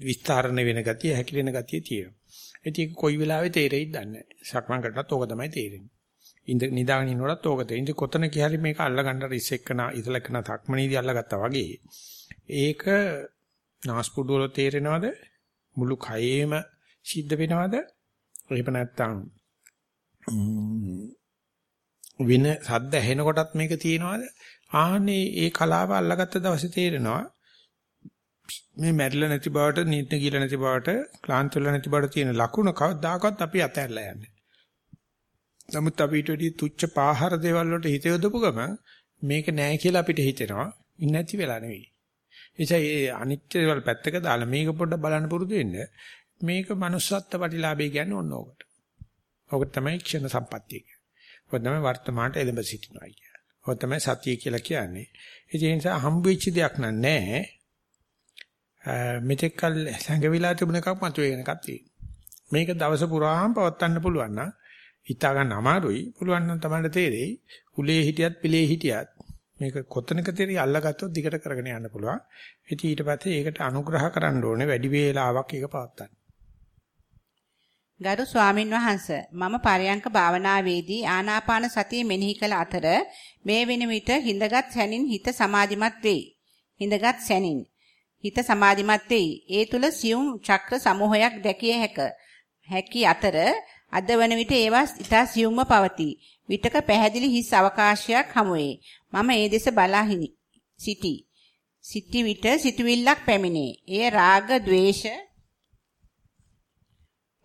විස්තරණ වෙන ගතිය, හැකිලෙන ගතිය තියෙනවා. ඒක කොයි වෙලාවෙ තේරෙයිද දන්නේ නැහැ. සක්මන් කරනත් ඕක තමයි තේරෙන්නේ. ඉඳ නිදාගෙන ඉන්නකොටත් ඕක තේරෙන්නේ. කොතන කිහරි මේක අල්ලගන්න රිසෙක්කන ඉතලකන තක්මනීදී අල්ලගත්තා වගේ. ඒක නාස්පුඩු වල තේරෙනවද? මුළු කයේම සිද්ධ වෙනවද? එහෙම නැත්නම් වින සද්ද ඇහෙනකොටත් මේක තියෙනවද? ආන්නේ ඒ කලාව අල්ලගත්ත දවසේ තේරෙනවා මේ මැරිලා නැති බවට, නිින්න කියලා නැති බවට, ක්ලාන්ත වෙලා නැති බවට තියෙන ලකුණ කවදාකවත් අපි අතහැරලා යන්නේ. නමුත් අපි ඊට වඩා තුච්ච පාහර දේවල් වලට හිත යොදපු ගමන් මේක නෑ කියලා අපිට හිතෙනවා. ඉන්නේ නැති වෙලා නෙවෙයි. එනිසා මේ අනිත්‍ය දේවල් පැත්තක දාලා මේක පොඩ්ඩක් බලන්න පුරුදු වෙන්න. මේක manussත්ත්ව ප්‍රතිලාභය කියන්නේ ඕන ඕකට. ඕක තමයි ක්ෂණ සම්පත්තිය කියන්නේ. ඕක තමයි වර්තමානට එළඹ සිටිනවා කියන්නේ. ඕක තමයි සතිය කියලා කියන්නේ. ඒ නිසා හම්බ වෙච්ච දෙයක් නෑ. මෙතෙක් කල සංගවිලා තිබුණ එකක් මතුවේ එකක් තියෙනවා. මේක දවස පුරාම පවත්වන්න පුළුවන් නම් හිතා ගන්න අමාරුයි. පුළුවන් නම් තමයි තේරෙයි. උලේ හිටියත් පිලේ හිටියත් මේක කොතනක තේරි අල්ලගත්තොත් දිගට කරගෙන යන්න පුළුවන්. ඉතින් ඊට පස්සේ ඒකට අනුග්‍රහ කරන්න ඕනේ වැඩි වේලාවක් ඒක පවත්වන්න. ගරු ස්වාමින් වහන්සේ මම පරයන්ක භාවනාවේදී ආනාපාන සතිය මෙනෙහි කළ අතර මේ වෙන විට හිඳගත් සැනින් හිත සමාධිමත් වෙයි. හිඳගත් සැනින් හිත සමාධිමත් වෙයි. ඒ තුල සියුම් චක්‍ර සමූහයක් දැකිය හැක. හැකි අතර අද වන විට ඒවා ඉතා සියුම්ව පවතී. විටක පැහැදිලි හිස් අවකාශයක් හමු වේ. මම ඒ දෙස බලා සිටි. සිටි විට සිටවිල්ලක් පැමිණේ. එය රාග, ద్వේෂ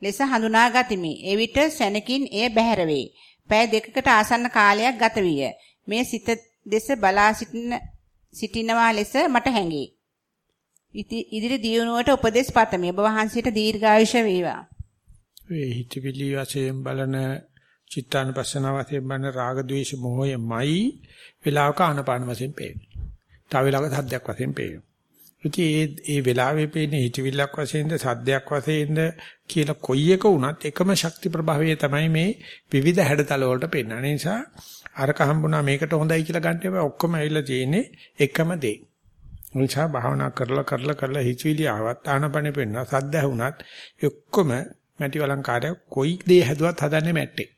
ලෙස හඳුනා ගතිමි. එවිට සැනකින් එය බැහැර වේ. පෑ දෙකකට ආසන්න කාලයක් ගත විය. මේ සිත දෙස බලා සිටින සිටිනවා ලෙස මට හැඟේ. ඉදිරි දියුණුවට උපදෙස් පතමි. ඔබ වහන්සේට දීර්ඝායුෂ වේවා. ඒ හිතවිලි වශයෙන් බලන චිත්තානුපස්සන වශයෙන් බලන රාග ద్వේෂ මොහයමයි වෙලාවක ආනපාන වශයෙන් පේන්නේ. තව වෙලාවක සද්දයක් වශයෙන් පේනවා. ඉතින් ඒ ඒ වෙලාවේ පේන්නේ හිතවිල්ලක් වශයෙන්ද සද්දයක් වශයෙන්ද කියලා කොයි එක වුණත් එකම ශක්ති ප්‍රභාවය තමයි මේ විවිධ හැඩතල වලට පෙන්වන්නේ. ඒ නිසා අරක හම්බුණා මේකට හොඳයි කියලා ගන්න එපා. ඔක්කොම ඇවිල්ලා තියෙන්නේ එකම දේ. නිසා භාවනා කරලා කරලා කරලා හිතවිලි ආවත් ආනපනෙ පෙන්නවා සද්ද ඇහුණත් ඔක්කොම මැටි වලංකාරය කොයි දේ හැදුවත් හදන්නේ මැට්ටේ.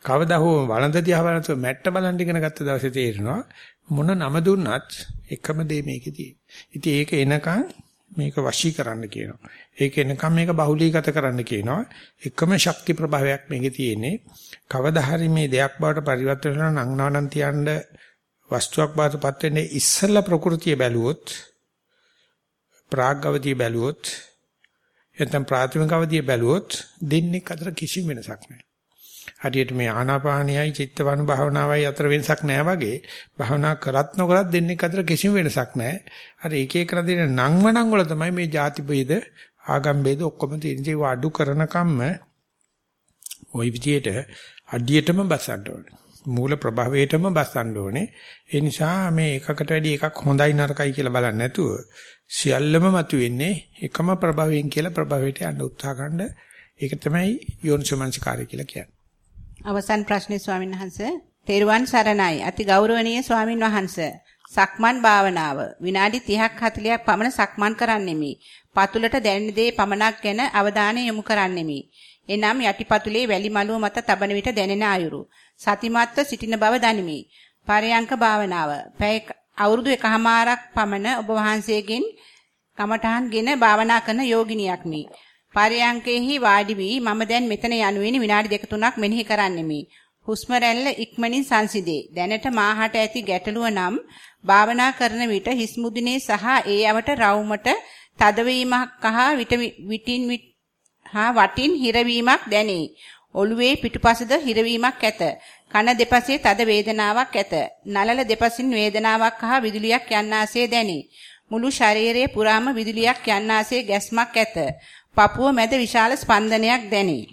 කවදා හෝ වළඳ දිහා බලනකොට මැට්ට බලන් ඉගෙන ගත්ත දවසේ තේරෙනවා මොන නම දුන්නත් එකම දේ මේකේ තියෙන්නේ. ඉතින් ඒක එනකන් මේක වශී කරන්න කියනවා. ඒක එනකන් මේක බහුලීගත කරන්න කියනවා. එකම ශක්ති ප්‍රභාවයක් මේකේ තියෙන්නේ. කවදා හරි මේ දෙයක් බවට පරිවර්තන වෙනවා නම් නංනානම් තියන්න වස්තුවක් වාටපත් වෙන්නේ ඉස්සෙල්ලා ප්‍රകൃතිය බැලුවොත් ප්‍රාග් අවදී බැලුවොත් එතන ප්‍රාථමික අවදී බැලුවොත් දෙන්නේ අතර කිසිම වෙනසක් නැහැ. හරියට මේ ආනාපානියයි චිත්තවන භාවනාවයි අතර වෙනසක් නැහැ වගේ භාවනා කරත් නොකරත් දෙන්නේ අතර කිසිම වෙනසක් නැහැ. අර එක එක රදින නංවනං වල තමයි මේ ಜಾති ભેද ආගම් ભેද ඔක්කොම තියෙන්නේ. ඒක අඩු කරනකම්ම ওই විදියට අඩියටම බසන්න ඕනේ. මූල ප්‍රභවයටම බස්සන්න ඕනේ. ඒ නිසා මේ එකකට වැඩි එකක් හොඳයි නරකයි කියලා බලන්නේ නැතුව සියල්ලම මතුවෙන්නේ එකම ප්‍රභවයෙන් කියලා ප්‍රභවයට යන්න උත්සාහ ගන්න. ඒක තමයි යෝනිසමංසකාරය කියලා කියන්නේ. අවසන් ප්‍රශ්නේ ස්වාමීන් වහන්සේ තෙරුවන් සරණයි. අති ගෞරවනීය ස්වාමින් වහන්සේ. සක්මන් භාවනාව විනාඩි 30ක් 40ක් පමණ සක්මන් කරන්නෙමි. පතුලට දැනෙන දේ පමණක් ගැන අවධානය යොමු කරන්නෙමි. එනම් යටිපතුලේ වැලි මළුව මත තබන විට දැනෙන අයුරු. සතිමත්ව සිටින බව දනිමි. පරයන්ක භාවනාව. පැය අවුරුදු එකහමාරක් පමණ ඔබ වහන්සේගෙන් කමඨහන්ගෙන භාවනා කරන යෝගිනියක් මේ. පරයන්කෙහි වාඩි වී මම දැන් මෙතන යනුවෙන විනාඩි දෙක තුනක් මෙනෙහි කරන්නෙමි. හුස්ම රැල්ල ඉක්මනින් සංසිඳේ. දැනට මාහට ඇති ගැටලුව නම් භාවනා කරන විට හිස් මුදුනේ සහ ඒ යවට රවුමට තදවීමක් හා විටින් හා වටින් හිරවීමක් දැනේ. ඔළුවේ පිටුපසද හිරවීමක් ඇත. කන දෙපසේ තද වේදනාවක් ඇත. නලල දෙපසින් වේදනාවක් හා විදුලියක් යන්නාසේ දැනේ. මුළු ශරීරයේ පුරාම විදුලියක් යන්නාසේ ගැස්මක් ඇත. පපුව මැද විශාල ස්පන්දනයක් දැනේ.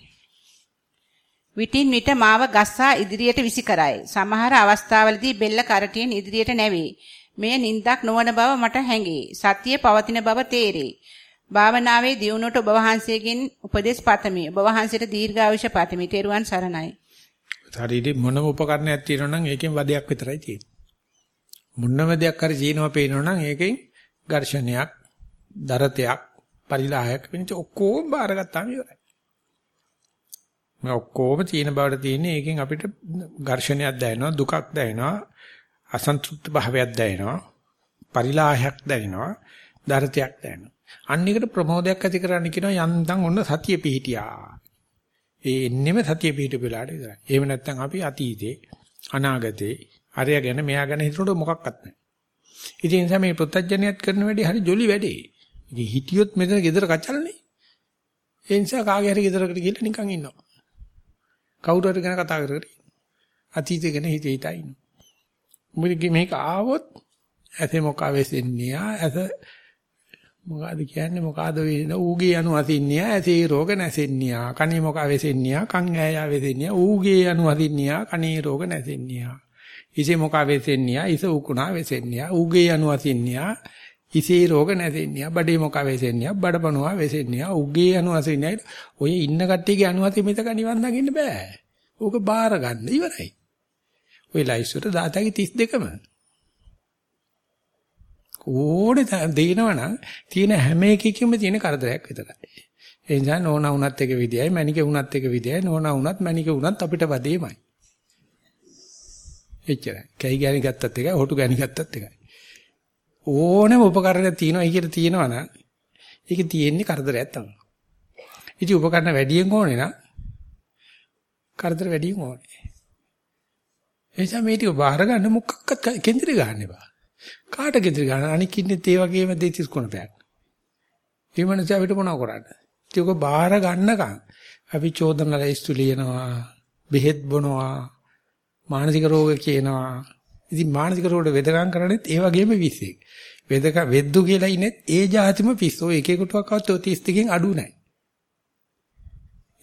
විටින් විට මාව ගස්සා ඉදිරියට විසි කරයි. සමහර අවස්ථාවලදී බෙල්ල කරටියෙන් ඉදිරියට නැවේ. මෙය නින්දක් නොවන බව මට හැඟේ. සතිය පවතින බව තේරේ. භාවනාවේ දියුණුවට ඔබ වහන්සේගෙන් උපදෙස් පතමි. ඔබ වහන්සේට දීර්ඝායුෂ පතමි. තෙරුවන් සරණයි. ශරීරේ මොනම උපකරණයක් තියෙනවා නම් ඒකෙන් වදයක් විතරයි තියෙන්නේ. මොනම දෙයක් හරි ජීනවා පේනවා නම් ඒකෙන් ඝර්ෂණයක්, දරතයක්, පරිලාහයක් වෙනච ඔක්කොම බාරගත්තාම ඉවරයි. මේ ඔක්කොම තියෙන බවට තියෙන්නේ ඒකෙන් අපිට ඝර්ෂණයක් දැනෙනවා, දුකක් දැනෙනවා, අසන්තුෂ්ත භාවයක් දැනෙනවා, පරිලාහයක් දැනෙනවා, දරතයක් දැනෙනවා. අන්න එකට ප්‍රමෝදයක් ඇති කරන්න කියනවා යන්තම් ඔන්න සතිය පිහිටියා. ඒ එන්නෙම සතිය පිහිටු වෙලාට විතරයි. එහෙම නැත්නම් අපි අතීතේ අනාගතේ අරය ගැන මෙයා ගැන හිතනකොට මොකක්වත් නැහැ. ඉතින් ඒ නිසා මේ ප්‍රත්‍යඥයත් කරන වැඩේ හරි ජොලි වැඩේ. ඉතින් හිටියොත් මෙතන gedara කචල්නේ. ඒ නිසා කාගේ හරි ගෙදරකට ගිහලා නිකන් ඉන්නවා. කවුරු හරි ගැන කතා කර කර අතීතය ගැන හිත හිතා ඉන්නවා. මොකද මේක ආවොත් ඇතේ මොකා වෙසෙන්නේ ඇත මොකಾದ කියන්නේ? මොකಾದ වෙන ඌගේ යනු අසින්නිය ඇසේ රෝග නැසෙන්නිය. කණේ මොකා වෙසෙන්නිය කන් ඈයා වෙසෙන්නිය ඌගේ යනු අසින්නිය කණේ රෝග නැසෙන්නිය. ඉසේ මොකා වෙසෙන්නිය ඉස උකුණා වෙසෙන්නිය ඌගේ යනු අසින්නිය ඉසේ රෝග නැසෙන්නිය. බඩේ මොකා වෙසෙන්නිය බඩපණුවා වෙසෙන්නිය ඌගේ යනු අසින්නිය ඔය ඉන්න කට්ටියගේ අනුවති මෙතක නිවන් දකින්න බෑ. ඕක බාර ගන්න ඉවරයි. ඔය ලයිස්ට් වල 32ම ඕනේ දෙනවනම් තියෙන හැම එකකින්ම තියෙන කරදරයක් විතරයි. ඒ නිසා නෝනා වුණත් එක විදියයි මැනික වුණත් එක විදියයි නෝනා වුණත් මැනික වුණත් අපිට වදේමයි. එච්චරයි. කැයි ගෑණි ගත්තත් එකයි හොටු ගෑණි ගත්තත් එකයි. ඕනෙම උපකරණයක් තියෙනවා කියලා තියෙනවනම් ඒකේ තියෙන්නේ කරදරයක් තමයි. ඉතින් උපකරණ වැඩියෙන් ඕනේ නම් කරදර වැඩියෙන් ඕනේ. එනිසා මේ ටික බාහිර ගන්න මොකක්වත් කේන්ද්‍රය ගන්න එපා. කාට ගෙදර ගන්න අනික ඉන්නේ ඒ වගේම දෙතිස් කුණපයක්. ඒ මනස අපිට මොනව කරන්නේ? ඒක බාහිර ගන්නකම් අපි චෝදන ලැයිස්තු ලියනවා, බෙහෙත් බොනවා, මානසික රෝග කියනවා. ඉතින් මානසික රෝග වෙදකම් කරන්නේත් ඒ වගේම විශ්ෙක්. වෙදක වෙද්දු කියලා ඉන්නේ ඒ જાතිම පිස්සෝ එක එකටවත් 32කින් අඩු නැහැ.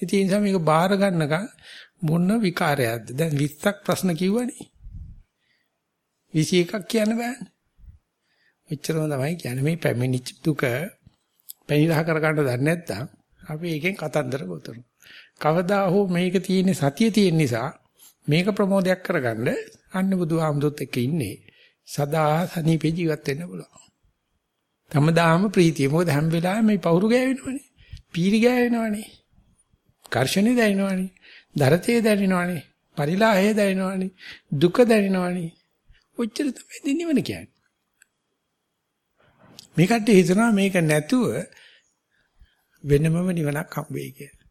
ඉතින් ඒ නිසා මේක බාහිර ගන්නකම් මොන විකාරයක්ද? දැන් 20ක් ප්‍රශ්න කිව්වනේ. 21ක් කියන්න බෑනේ. එච්චරම තමයි කියන්නේ මේ පැමිණිච්ච දුක පැනිරහ කර ගන්න දන්නේ නැත්නම් අපි ඒකෙන් කතන්දර ගොතනවා. කවදා හෝ මේක තියෙන සතිය තියෙන නිසා මේක ප්‍රමෝදයක් කරගන්න අන්න බුදුහාමුදුරුත් එක්ක ඉන්නේ. සදා සනීපේ ජීවත් වෙන්න පුළුවන්. තමදාම ප්‍රීතිය. මොකද හැම වෙලාවෙම මේ පවුරු ගෑවෙනවනේ. පීරි ගෑවෙනවනේ. කර්ෂණේ දැනෙනවනේ. දරතේ දැනෙනවනේ. පරිලාහය දැනෙනවනේ. දුක දැනෙනවනේ. ඔච්චර තමයි නිවන කියන්නේ. මේ කට්ටිය හිතනවා මේක නැතුව වෙනමම නිවනක් හම්බෙයි කියලා.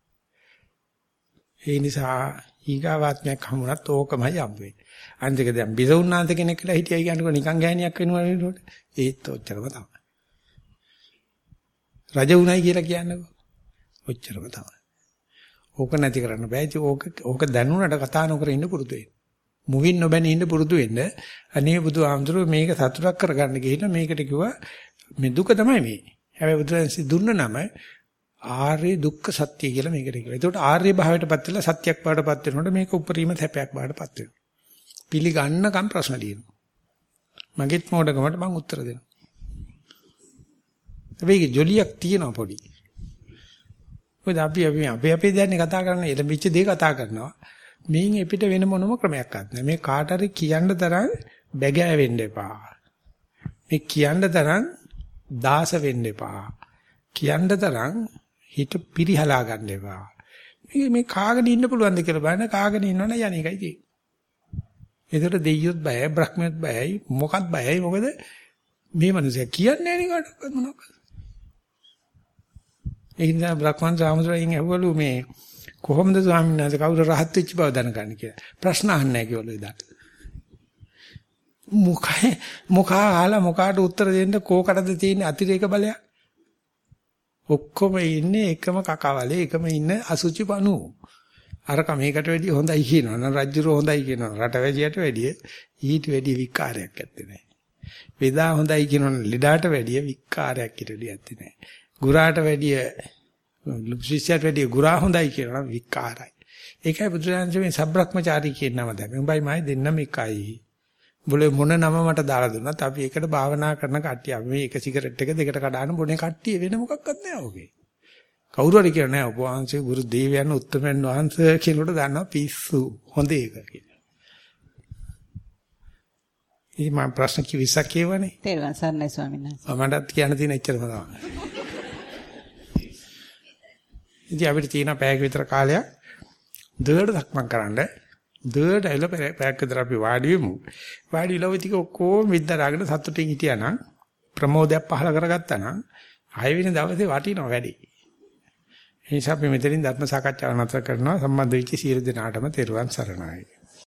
ඒ නිසා ඊගාවාත්මයක් හමුනත් ඕකමයි හම්බෙන්නේ. අන්තික දැන් බිසවුන්නාන්ත කෙනෙක් කියලා හිටියයි කියනකොට නිකන් ගෑණියක් වෙනවා නේද? ඒත් ඔච්චරම තමයි. රජ උණයි කියලා කියන්නකෝ. ඔච්චරම තමයි. ඕක නැති කරන්න බෑ. ඕක ඕක දැනුණට කතා නොකර ඉන්න පුරුදු වෙන්න. මුවින් නොබැනී ඉන්න පුරුදු වෙන්න. අනේ බුදුහාමුදුරුවෝ මේක සතුටක් කරගන්න ගිහින් මේකට කිව්වා මේ දුක තමයි මේ. හැබැයි බුදුරජාණන් දුන්න නම ආර්ය දුක්ඛ සත්‍ය කියලා මේකට කියනවා. ඒකට ආර්ය භාවයටපත් වෙලා සත්‍යක් බාටපත් වෙනකොට මේක උපරිම තැපයක් බාටපත් වෙනවා. පිළිගන්නකම් ප්‍රශ්න ලියනවා. මගෙත් මොඩකමට මම උත්තර දෙනවා. හැබැයි ජොලියක් තියෙනවා පොඩි. මොකද අපි අපි අපි අපේ දැන්නේ කතා කරන එළඹිච්ච දේ කතා කරනවා. මේන් එපිට වෙන මොනම ක්‍රමයක් නැහැ. මේ කාට හරි කියන්න තරම් බැගෑ වෙන්න එපා. මේ කියන්න තරම් දාස වෙන්න එපා. කියන්න තරම් හිත පිරිහලා ගන්න එපා. මේ මේ කාගෙන ඉන්න පුළුවන්ද කියලා බලන්න කාගෙන ඉන්නවනේ යන්නේ එකයි තියෙන්නේ. ඒතර දෙයියොත් බයයි බ්‍රහ්මියොත් බයයි මොකක්ද බයයි මොකද මේ මිනිස්සු කියන්නේ නැහැ නේ මොනවද ඒ නිසා බ්‍රහ්මන් සාමුද්‍රයෙන් ඇහුවලු මේ කොහොමද ස්වාමීන් වහන්සේ කවුරු රහත් වෙච්ච බව දැනගන්නේ කියලා? ප්‍රශ්න අහන්නේ නැහැ කිව්වලු එදා. මොකයි මොකා ආලා මොකාට උත්තර දෙන්න කෝකටද තියෙන අතිරේක බලයක්? ඔක්කොම ඉන්නේ එකම කකවලේ එකම ඉන්න අසුචි පණු අරක මේකට වැඩිය හොඳයි කියනවා නම් රජ්ජුර හොඳයි කියනවා රට වැඩියට වැඩිය ඊට වැඩිය විකාරයක් ඇත්තේ නැහැ. වේදා හොඳයි කියනවා ලෙඩාට වැඩිය විකාරයක් ඉරදී ඇත්තේ නැහැ. ගුරාට වැඩිය ශිෂ්‍යයට වැඩිය ගුරා හොඳයි කියනවා නම් විකාරයි ඒකයි බුදුරජාණන් මේ සබ්‍රක්‍මචාරී කියන නම දැම්මේ. උඹයි මයි දෙන්නම එකයි. බුලේ මොන නම මට දාලා දුන්නත් අපි ඒකට භාවනා කරන කට්ටිය. අපි මේ එක සිගරට් එක දෙකට කඩාන බොනේ කට්ටිය වෙන මොකක්වත් නෑ ඔගේ. කවුරු හරි කියන නෑ උපවාසයේ ගුරු දේවයන් උත්තමයන් වහන්සේ කියනකොට දන්නවා පිස්සු. හොඳ ඒක කියලා. ඉතින් මම ප්‍රශ්න කිවිසක් කියවනේ. තේරුවන් සරණයි ස්වාමීන් වහන්සේ. මමටත් කියන්න තියෙන එච්චරම තමයි. ඉතින් අපිට තියෙන පැයක විතර කාලයක් දෙඩ දක්මන් කරන්න දෙඩ ඇවිල්ලා පැයක් විතර අපි වාඩි වෙමු. වාඩි වෙලා ටික ඔක්කොම විද්දාගෙන සතුටින් හිටියානම් ප්‍රමෝදයක් පහල කරගත්තා නම් ආයෙවෙනි දවසේ වටිනවා වැඩි. ඒ නිසා අපි මෙතනින් ධර්ම සාකච්ඡාව නතර කරනවා සම්බන්ධ වෙච්ච සියලු දෙනාටම තෙරුවන් සරණයි.